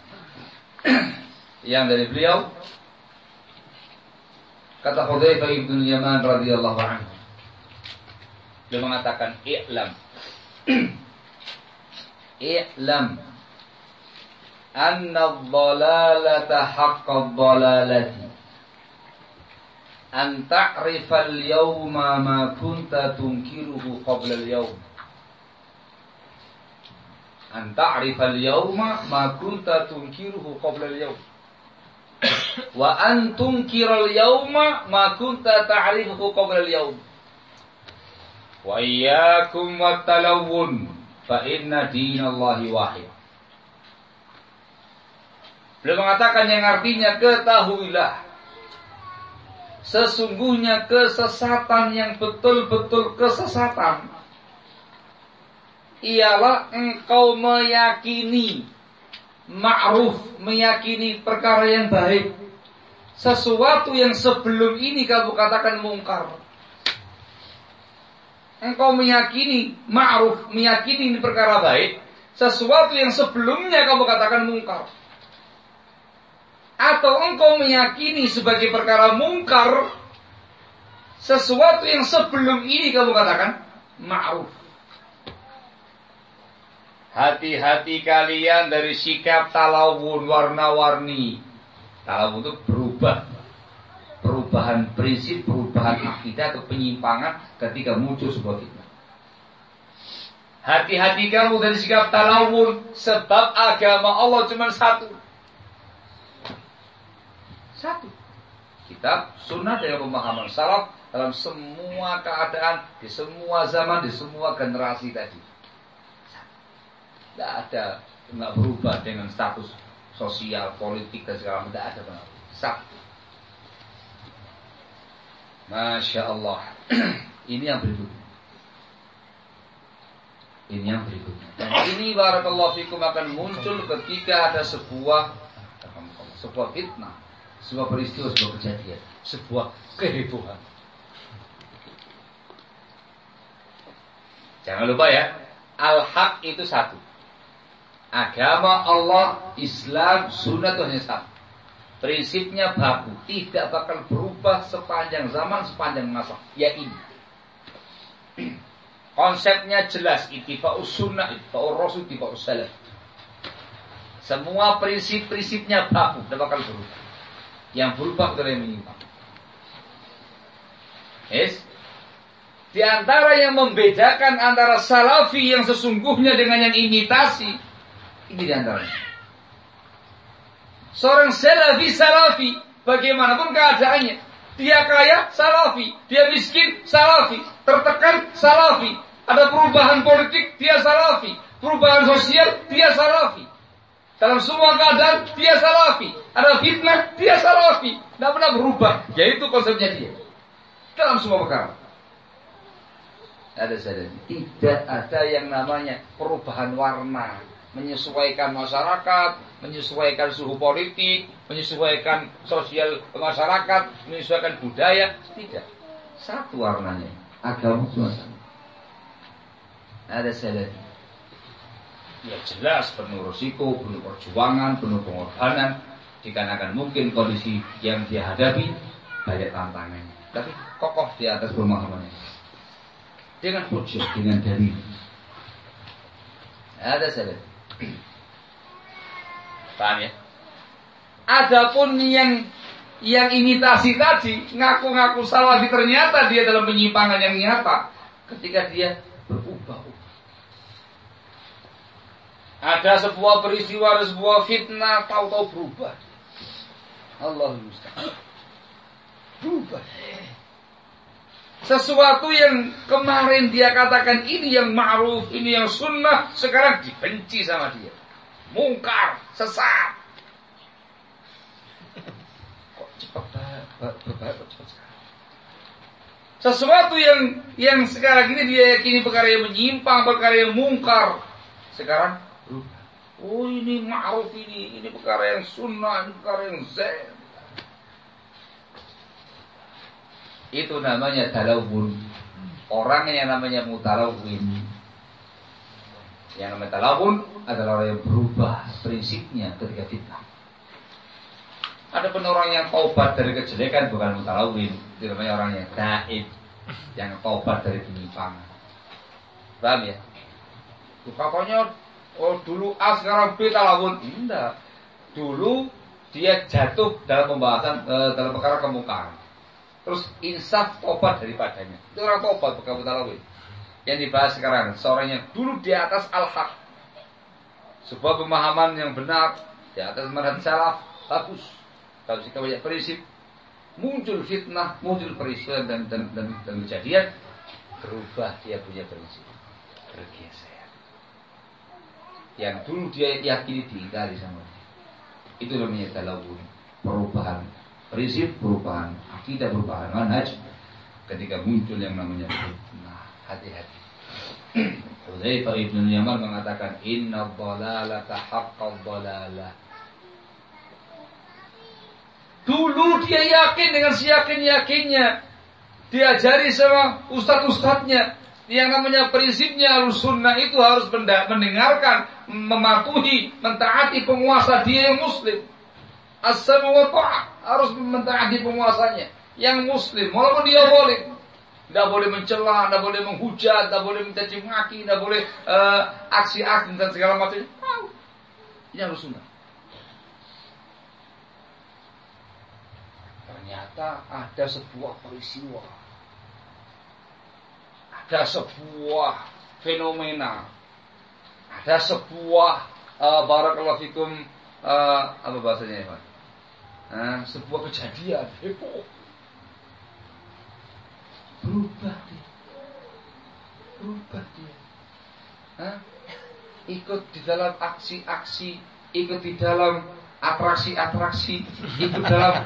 yang dari beliau kata Hudzaifah ibnu Yaman radhiyallahu anhu dia mengatakan i'lam i'lam anna ad-dhalalata haqqa ad-dhalalati an ta'rifal yawma ma kunta tunkiruhu qabla al-yawm an ta'rifal yawma ma kunta tunkiruhu qabla al-yawm wa an tunkiral yawma ma kunta ta'rifuhu qabla al-yawm. Wa iyyakum wat talawun fa inna dinallahi wahid. Beliau mengatakan yang artinya ketahuilah Sesungguhnya kesesatan yang betul-betul kesesatan ialah engkau meyakini ma'ruf, meyakini perkara yang baik. Sesuatu yang sebelum ini kamu katakan mungkar. Engkau meyakini ma'ruf, meyakini ini perkara baik. Sesuatu yang sebelumnya kamu katakan mungkar atau engkau meyakini sebagai perkara mungkar sesuatu yang sebelum ini kamu katakan ma'ruf. Hati-hati kalian dari sikap talawun warna-warni. Talawun itu berubah. Perubahan prinsip, perubahan akidah atau penyimpangan ketika muncul sebuah fitnah. Hati-hati kamu dari sikap talawun sebab agama Allah cuma satu. Satu. Kitab sunnah dengan pemahaman salaf dalam semua keadaan, di semua zaman, di semua generasi tadi. Tidak ada, nggak berubah dengan status sosial, politik dan segala. Tidak ada benar. Satu. Masya Allah. Ini yang berikutnya. Ini yang berikutnya. Dan ini barakallahu fikum akan muncul ketika ada sebuah sebuah fitnah sebuah peristiwa, sebuah kejadian, sebuah kehebohan. Jangan lupa ya, al-haq itu satu. Agama Allah, Islam, sunnah itu hanya satu. Prinsipnya baku, tidak bakal berubah sepanjang zaman, sepanjang masa. Ya ini. Konsepnya jelas, ittifa'us sunnah, ittifa'us rasul, ittifa'us salaf. Semua prinsip-prinsipnya baku, tidak bakal berubah yang berubah dari yang menyimpang. Yes. Di antara yang membedakan antara salafi yang sesungguhnya dengan yang imitasi, ini di antaranya. Seorang salafi salafi, bagaimanapun keadaannya, dia kaya salafi, dia miskin salafi, tertekan salafi, ada perubahan politik dia salafi, perubahan sosial dia salafi. Dalam semua keadaan dia salafi. Ada fitnah, dia salafi. Tidak pernah berubah. Yaitu konsepnya dia. Dalam semua perkara. Ada saja. Tidak ada yang namanya perubahan warna. Menyesuaikan masyarakat, menyesuaikan suhu politik, menyesuaikan sosial masyarakat, menyesuaikan budaya. Tidak. Satu warnanya. Agama semua sama. Ada saya Ya jelas penuh risiko, penuh perjuangan, penuh pengorbanan. Dikarenakan mungkin kondisi yang dia hadapi banyak tantangan. Tapi kokoh di atas pemahamannya. Dengan hujah, dengan dalil. Ada saya Paham ya? Adapun yang yang imitasi tadi ngaku-ngaku salah tapi ternyata dia dalam penyimpangan yang nyata ketika dia berubah-ubah. Ada sebuah peristiwa, ada sebuah fitnah, tahu-tahu berubah. Allah. Berubah. Sesuatu yang kemarin dia katakan ini yang ma'ruf, ini yang sunnah, sekarang dibenci sama dia. Mungkar, sesat. Kok cepat kok cepat sekali. Sesuatu yang yang sekarang ini dia yakini perkara yang menyimpang, perkara yang mungkar. Sekarang Oh ini ma'ruf ini, ini perkara yang sunnah, ini perkara yang zen. Itu namanya talawun. Orang yang namanya mutalawin. Yang namanya talawun adalah orang yang berubah prinsipnya ketika fitnah. Ada pun orang yang taubat dari kejelekan bukan mutalawin. Itu namanya orang yang daib. Yang taubat dari penyimpangan. Paham ya? Katanya Oh dulu A sekarang B talawun. Tidak. Dulu dia jatuh dalam pembahasan e, dalam perkara kemungkaran. Terus insaf tobat daripadanya. Itu orang tobat bukan talawun. Yang dibahas sekarang seorang yang dulu di atas al-haq. Sebuah pemahaman yang benar di atas manhaj salaf bagus. Kalau jika banyak prinsip muncul fitnah, muncul peristiwa dan dan, dan, dan kejadian berubah dia punya prinsip bergeser yang dulu dia yakini diingkari sama dia. Itu namanya talawun, perubahan prinsip, perubahan akidah, perubahan manhaj ketika muncul yang namanya fitnah. Hati-hati. Hudzaifah ibn Yaman mengatakan inna dhalalata haqqad dhalalah. Dulu dia yakin dengan siyakin-yakinnya. Diajari sama ustadz-ustadznya yang namanya prinsipnya harus sunnah itu harus mendengarkan, mematuhi, mentaati penguasa dia yang muslim. Asal wa harus mentaati penguasanya yang muslim walaupun dia boleh tidak boleh mencela, tidak boleh menghujat, tidak boleh mencaci maki, tidak boleh uh, aksi-aksi dan segala macam. Ini harus sunnah. Ternyata ada sebuah peristiwa ada sebuah fenomena, ada sebuah uh, barakallahu fikum uh, apa bahasanya ya Pak? Uh, sebuah kejadian heboh. Berubah dia. Berubah dia. Hah? Ikut di dalam aksi-aksi, ikut di dalam atraksi-atraksi, ikut dalam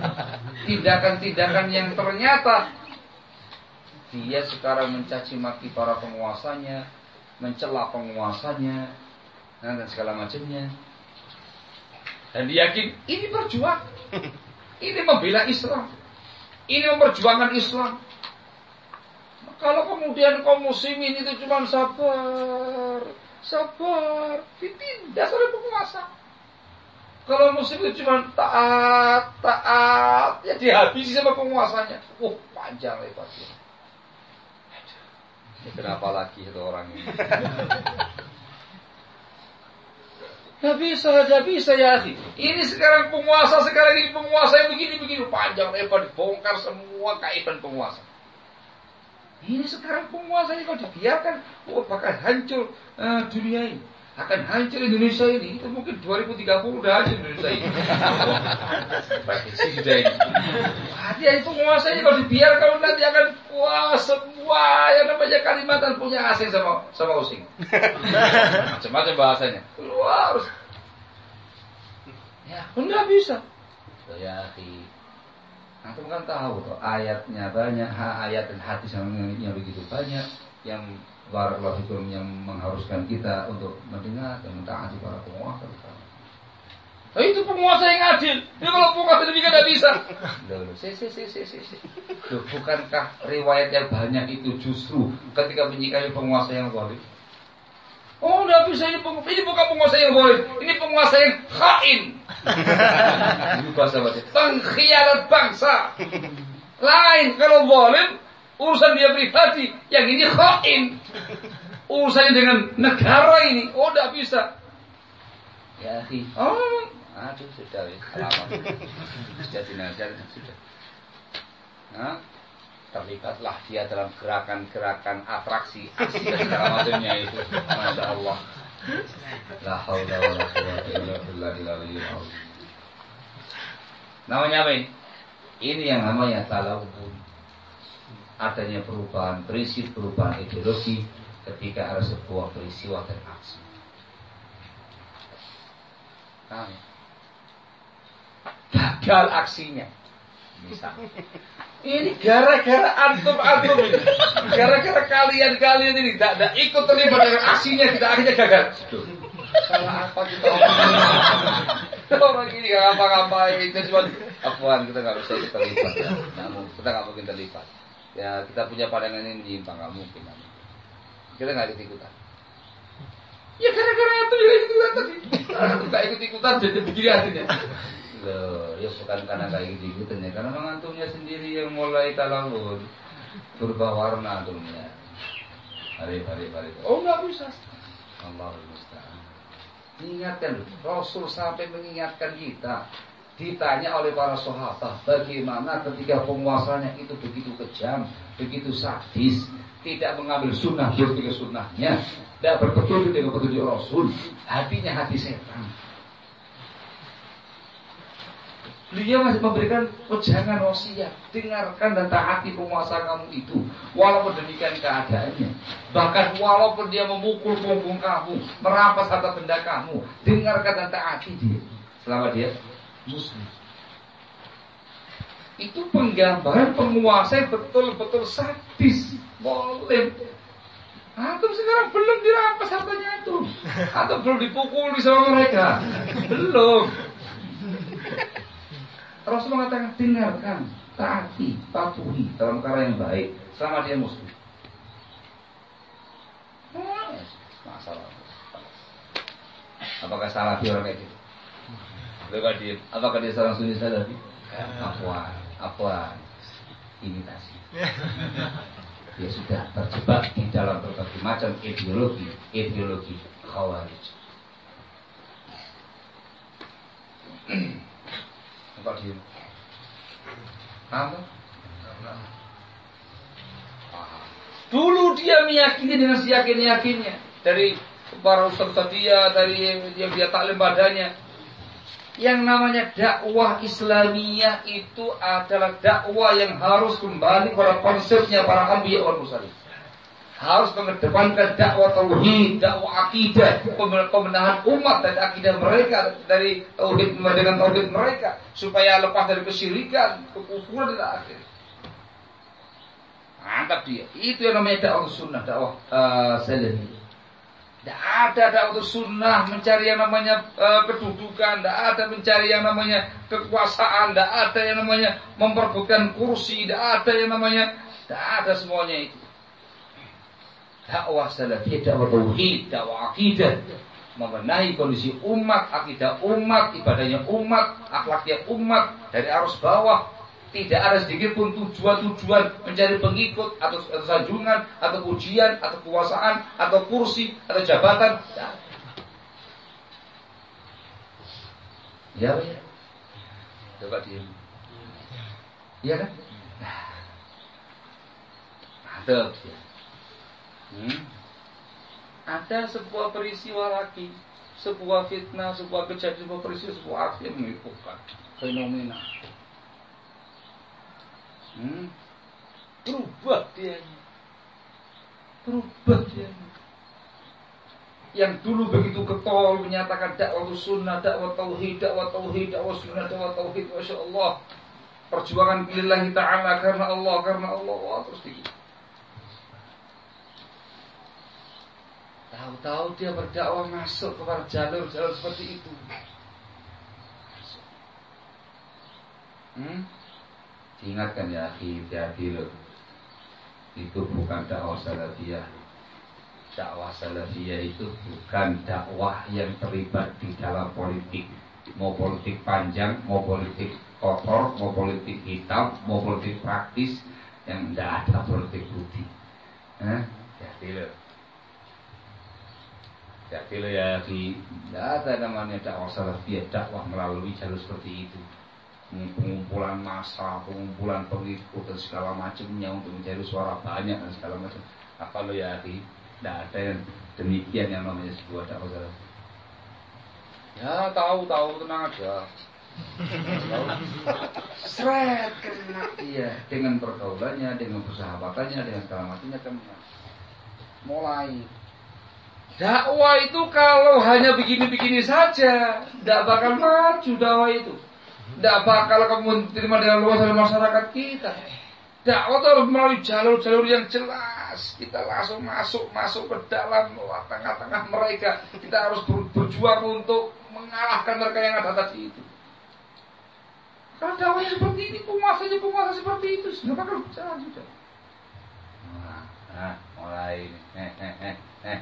tindakan-tindakan yang ternyata dia sekarang mencaci maki para penguasanya, mencela penguasanya, dan segala macamnya. Dan dia yakin ini berjuang, ini membela Islam, ini memperjuangkan Islam. Kalau kemudian kaum muslimin itu cuma sabar, sabar, ditindas oleh penguasa. Kalau muslim itu cuma taat, taat, ya dihabisi sama penguasanya. Uh, panjang lebarnya. Kenapa lagi itu orang ini? Gak bisa, gak bisa ya Ini sekarang penguasa, sekarang ini penguasa yang begini-begini panjang lebar dibongkar semua kaitan penguasa. Ini sekarang penguasa ini kalau dibiarkan, oh bakal hancur uh, dunia ini akan hancur Indonesia ini itu mungkin 2030 udah hancur Indonesia ini. Prediksi sudah ini. Hati itu penguasa ini kalau dibiarkan nanti akan wah semua yang namanya Kalimantan punya asing sama sama using. Macam-macam bahasanya. Keluar harus. Ya, enggak bisa. Ya, Antum kan tahu tuh ayatnya banyak, ayat dan hadis yang begitu banyak yang barakallahu fikum yang mengharuskan kita untuk mendengar dan mentaati para penguasa Nah, itu penguasa yang adil. Ya kalau penguasa demikian tidak bisa. Loh, si, si, si, si, si. Loh, bukankah riwayat yang banyak itu justru ketika menyikapi penguasa yang zalim? Oh, tidak bisa ini, penguasa. ini bukan penguasa yang boleh. Ini penguasa yang khain. Itu bahasa bahasa. Pengkhianat bangsa. Lain kalau boleh urusan dia pribadi. Yang ini khain. Urusannya dengan negara ini. Oh, tidak bisa. Ya, akhi. Oh, Aduh, sudah ya. Lama. sudah dinazar, sudah. Nah, terlibatlah dia dalam gerakan-gerakan atraksi aksi dan segala macamnya itu. Masya Allah. La haula wa la quwwata illa billahil aliyyil azim. Namanya apa ini? Ini yang namanya talawun. Adanya perubahan prinsip, perubahan ideologi ketika ada sebuah peristiwa dan aksi. Paham ya? gagal aksinya. Misal. Ini gara-gara antum-antum ini. Gara-gara kalian-kalian ini tidak tidak ikut terlibat dengan aksinya kita akhirnya gagal. Salah apa kita orang ini gak ngapa-ngapain kita cuma apuan kita nggak bisa ikut terlibat ya. Namun kita nggak mungkin terlibat. Ya kita punya pandangan ini menyimpang nggak mungkin. Kita nggak ikut ikutan. Ya gara-gara itu juga ikut ikutan tadi. Nggak ikut ikutan jadi begini hatinya. Loh, ya bukan karena kayak gitu ikutan ya, karena memang antumnya sendiri yang mulai talawun berubah warna antumnya. Hari hari hari. Oh nggak bisa. Allah musta'an. Ingatkan Rasul sampai mengingatkan kita. Ditanya oleh para sahabat bagaimana ketika penguasanya itu begitu kejam, begitu sadis, tidak mengambil sunnah ketika sunnahnya, tidak berpetunjuk dengan petunjuk Rasul, hatinya hati setan. Beliau masih memberikan pejangan wasiat, dengarkan dan taati penguasa kamu itu, walaupun demikian keadaannya. Bahkan walaupun dia memukul punggung kamu, merampas harta benda kamu, dengarkan dan taati dia. Selama dia muslim. Itu penggambaran penguasa yang betul-betul sadis, boleh. Antum sekarang belum dirampas hartanya itu, atau belum dipukul sama mereka, belum. Rasul mengatakan dengarkan, taati, patuhi dalam cara yang baik selama dia muslim. Masalah. Apakah salah dia orang kayak gitu? Apakah dia, apakah dia seorang sunni salafi? Apa? Apa? Imitasi. Dia sudah terjebak di dalam berbagai macam ideologi, ideologi khawarij. Kok diem? Apa? Dulu dia meyakini dengan seyakin-yakinnya dari para ustaz dia, dari yang dia taklim badannya. Yang namanya dakwah Islamiyah itu adalah dakwah yang harus kembali pada konsepnya para ambiya wal mursalin harus mengedepankan dakwah tauhid, dakwah akidah, pembenahan umat dari akidah mereka dari tauhid dengan tauhid mereka supaya lepas dari kesyirikan, kekufuran dan akhir. Mantap dia. Itu yang namanya dakwah sunnah, dakwah uh. Tidak ada dakwah sunnah mencari yang namanya uh, kedudukan, tidak ada mencari yang namanya kekuasaan, tidak ada yang namanya memperbutkan kursi, tidak ada yang namanya, tidak ada semuanya itu. Dakwah salafiyah, dakwah tauhid, dakwah akidah, membenahi kondisi umat, akidah umat, ibadahnya umat, akhlaknya umat dari arus bawah. Tidak ada sedikit pun tujuan-tujuan mencari pengikut atau, atau sanjungan atau pujian atau kekuasaan atau kursi atau jabatan. Ya, ya. Coba diam. Iya kan? Mantap ya. Hmm. Ada sebuah peristiwa lagi, sebuah fitnah, sebuah kejadian, sebuah peristiwa, sebuah aksi yang menipukan fenomena. Hmm. Berubah dia, berubah dia. Yang dulu begitu ketol menyatakan dakwah sunnah, dakwah tauhid, dakwah tauhid, dakwah sunnah, dakwah tauhid, masya Allah. perjuangan lillahi ta'ala karena Allah, karena Allah, wah, terus dikit. Tahu-tahu dia berdakwah masuk kepada jalur-jalur seperti itu. Hmm? Ingatkan ya, hati-hati loh. Itu bukan dakwah salafiyah. Dakwah salafiyah itu bukan dakwah yang terlibat di dalam politik. Mau politik panjang, mau politik kotor, mau politik hitam, mau politik praktis, yang tidak ada politik budi. Eh? Jadi loh. Loh ya, tidak ada namanya dakwah salafiyah, dakwah melalui jalur seperti itu. Pengumpulan massa, pengumpulan pengikut dan segala macamnya untuk mencari suara banyak dan segala macam. Apa lo ya, tidak ada yang demikian yang namanya sebuah dakwah. Ya tahu tahu tenang aja. Seret kena iya dengan pergaulannya, dengan persahabatannya, dengan segala macamnya kena. Mulai dakwah itu kalau hanya begini-begini saja, tidak bakal maju dakwah itu. Tidak bakal kamu terima dengan luas oleh masyarakat kita. Dakwah itu harus melalui jalur-jalur yang jelas. Kita langsung masuk masuk ke dalam tengah-tengah mereka. Kita harus berjuang untuk mengalahkan mereka yang ada tadi itu. Kalau dakwahnya seperti ini, penguasanya penguasa seperti itu, sudah bakal jalan sudah. Nah, nah mulai. Eh, eh, eh, eh.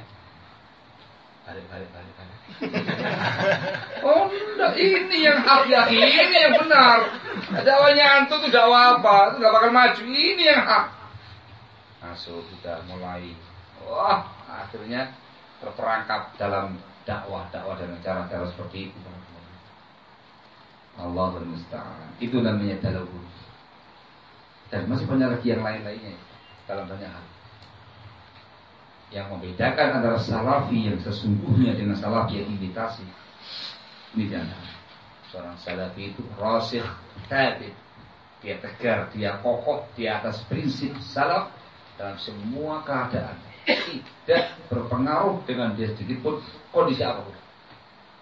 Balik, balik, balik, balik. oh enggak, ini yang hak ya, ini yang benar. Dakwahnya antum itu dakwah apa? Itu gak bakal maju. Ini yang hak. Masuk sudah mulai. Wah, akhirnya terperangkap dalam dakwah-dakwah dengan cara-cara seperti itu. Allah bermusta'an. Itu namanya talawun. Dan masih banyak lagi yang lain-lainnya dalam banyak hal. Yang membedakan antara salafi yang sesungguhnya dengan salafi yang imitasi. Ini jangan. Seorang salafi itu rasikh, tabit. Dia tegar, dia kokoh di atas prinsip salaf dalam semua keadaan. Tidak berpengaruh dengan dia sedikit pun kondisi apa pun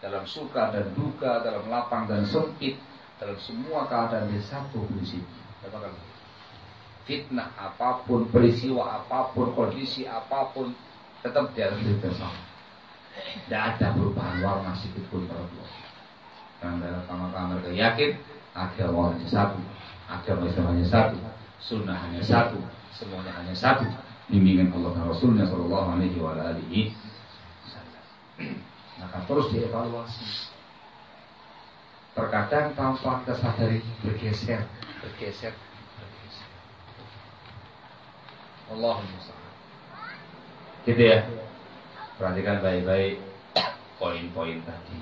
dalam suka dan duka, dalam lapang dan sempit, dalam semua keadaan dia satu prinsip. Fitnah apa pun, peristiwa apa pun, kondisi apa pun, tetap dia harus bersama. Tidak ada perubahan warna sedikit pun Allah. Dan dalam kamar-kamar yakin agama hanya satu, agama Islam hanya satu, sunnah hanya satu, semuanya hanya satu. Bimbingan Allah dan Rasulnya Sallallahu Alaihi Wasallam. Maka terus dievaluasi. Terkadang tanpa kita sadari bergeser, bergeser. Allahumma Gitu ya. Perhatikan baik-baik poin-poin tadi.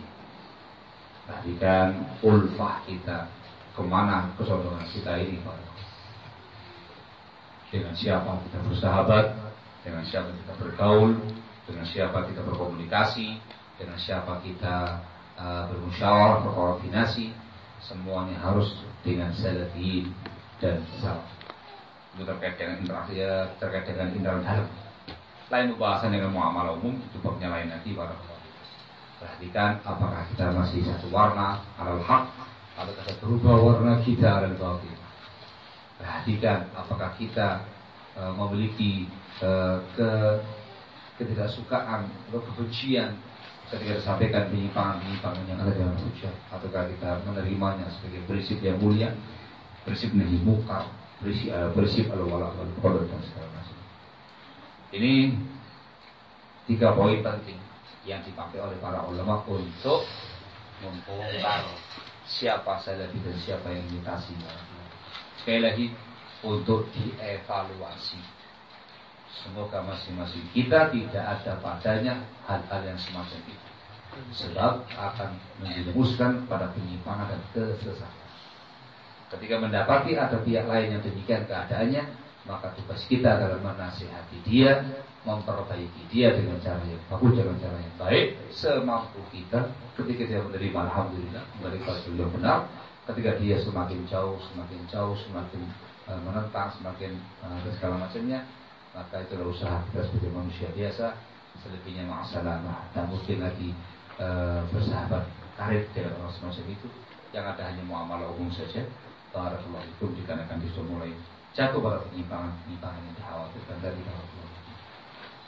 Perhatikan ulfah kita ke mana kesodongan kita ini Pak. Dengan siapa kita bersahabat, dengan siapa kita bergaul, dengan siapa kita berkomunikasi, dengan siapa kita uh, bermusyawarah, berkoordinasi, semuanya harus dengan salafiyin dan salaf. Itu terkait dengan interaksi ya, terkait dengan internal dalam. Lain pembahasan dengan muamalah umum itu babnya lain lagi para Perhatikan apakah kita masih satu warna alal haq atau kita berubah warna kita alal batil. Perhatikan apakah kita uh, memiliki uh, ke ketidaksukaan atau kebencian ketika disampaikan penyimpangan-penyimpangan yang ada dalam hujah ataukah kita menerimanya sebagai prinsip yang mulia prinsip nahi muka prinsip uh, prinsip al wala wal qadar dan segala macam ini tiga poin penting yang dipakai oleh para ulama untuk membongkar siapa salafi dan siapa yang imitasi sekali lagi untuk dievaluasi. Semoga masing-masing kita tidak ada padanya hal-hal yang semacam itu. Sebab akan menjerumuskan pada penyimpangan dan kesesatan. Ketika mendapati ada pihak lain yang demikian keadaannya, maka tugas kita adalah menasihati dia, memperbaiki dia dengan cara yang bagus, dengan cara yang baik, semampu kita. Ketika dia menerima Alhamdulillah, menerima yang benar, ketika dia semakin jauh, semakin jauh, semakin Eh, menentang semakin uh, segala macamnya maka itulah usaha kita sebagai manusia biasa. Selebihnya ma'asalamah. Dan mungkin lagi uh, bersahabat karib dengan orang semacam itu yang ada hanya muamalah umum saja Barakallahu fikum dikarenakan disuruh mulai jatuh pada penyimpangan-penyimpangan yang dikhawatirkan dari Allah.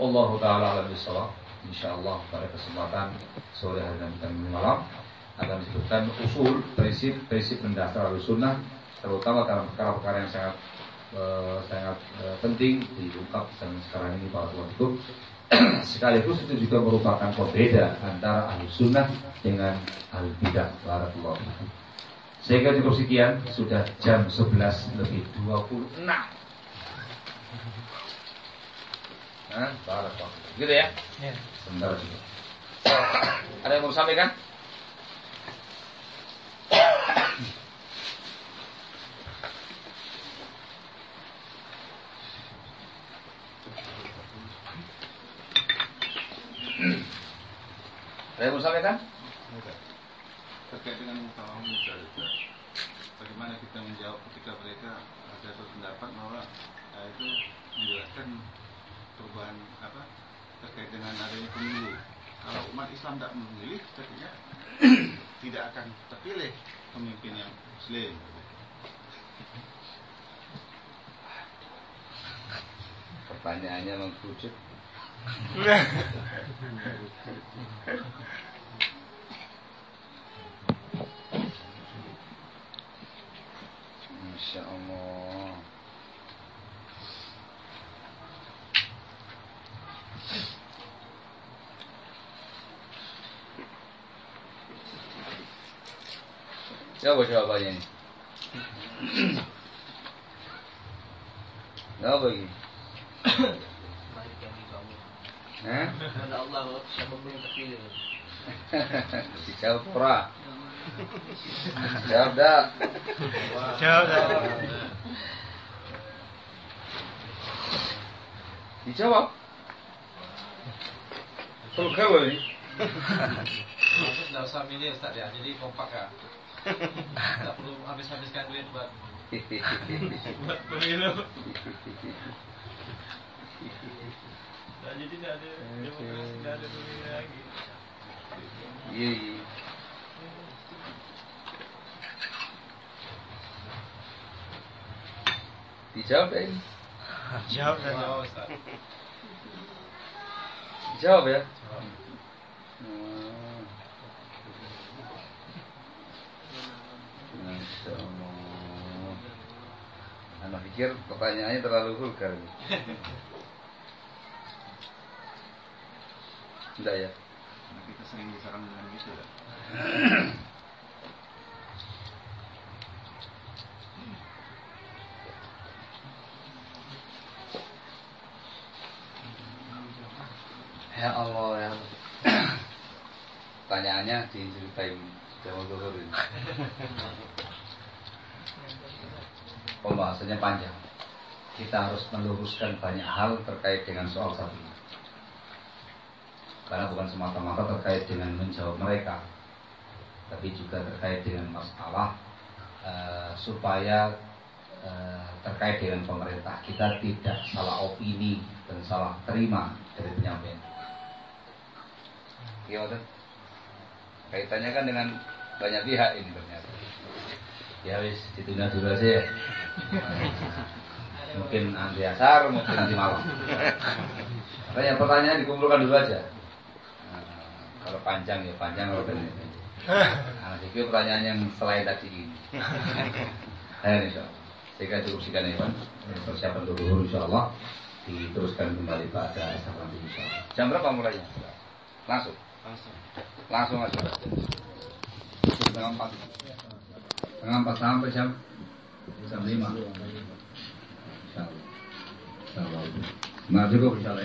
Allah Ta'ala alam bisawab. InsyaAllah pada kesempatan sore hari dan malam akan disebutkan usul prinsip-prinsip mendasar sunnah terutama dalam perkara-perkara yang sangat uh, sangat uh, penting diungkap dan sekarang ini para itu sekaligus itu juga merupakan pembeda antara ahli sunnah dengan ahli bidah. Barakallahu sehingga cukup sekian sudah jam 11 lebih 26 Nah, Gitu ya? Ya. Sebentar juga. Ada yang mau sampaikan? Ada yang mau sampaikan? Terkait dengan tawang bagaimana kita menjawab ketika mereka ada pendapat bahwa nah, itu menjelaskan perubahan apa terkait dengan adanya pemilu. Kalau umat Islam tidak memilih, tentunya tidak akan terpilih pemimpin yang muslim. Pertanyaannya mengkerucut. Masya Allah. Siapa jawabannya ini? Apa ini? Hah? Allah siapa pun yang terpilih. Dijawab pura. Jawab dah. Jawab dah. Dijawab. Surga ini. Maksud tidak usah milih Ustaz ya, jadi kompak ya. Tidak perlu habis-habiskan duit buat buat pemilu. Nah, jadi tidak ada demokrasi, tidak ada pemilu lagi. Iya, iya. Dijawab ya ini. Jawab Ustaz. Jawab ya. Masya Allah. Anak pikir pertanyaannya terlalu vulgar. Tidak ya? Nah, kita sering diserang dengan gitu ya. Ya Allah ya. Pertanyaannya diceritain Jawa Luhur ini. Pembahasannya panjang. Kita harus meluruskan banyak hal terkait dengan soal satu. Karena bukan semata-mata terkait dengan menjawab mereka, tapi juga terkait dengan masalah uh, supaya uh, terkait dengan pemerintah kita tidak salah opini dan salah terima dari penyampaian. Gimana? Kaitannya kan dengan banyak pihak ini ternyata. Ya wis ditunda dulu aja ya. mungkin nanti asar, mungkin nanti malam. Makanya pertanyaan dikumpulkan dulu aja. Nah, kalau panjang ya panjang kalau pendek. Nah, jadi pertanyaan yang selain tadi ini. Ayo insya Allah. Sehingga cukup sekian ya Pak. Persiapan dulu insya Allah. Diteruskan kembali pada. Jam berapa mulainya? Langsung. Langsung. Aja. Setengah empat. Setengah empat sampai jam jam lima. Nah cukup.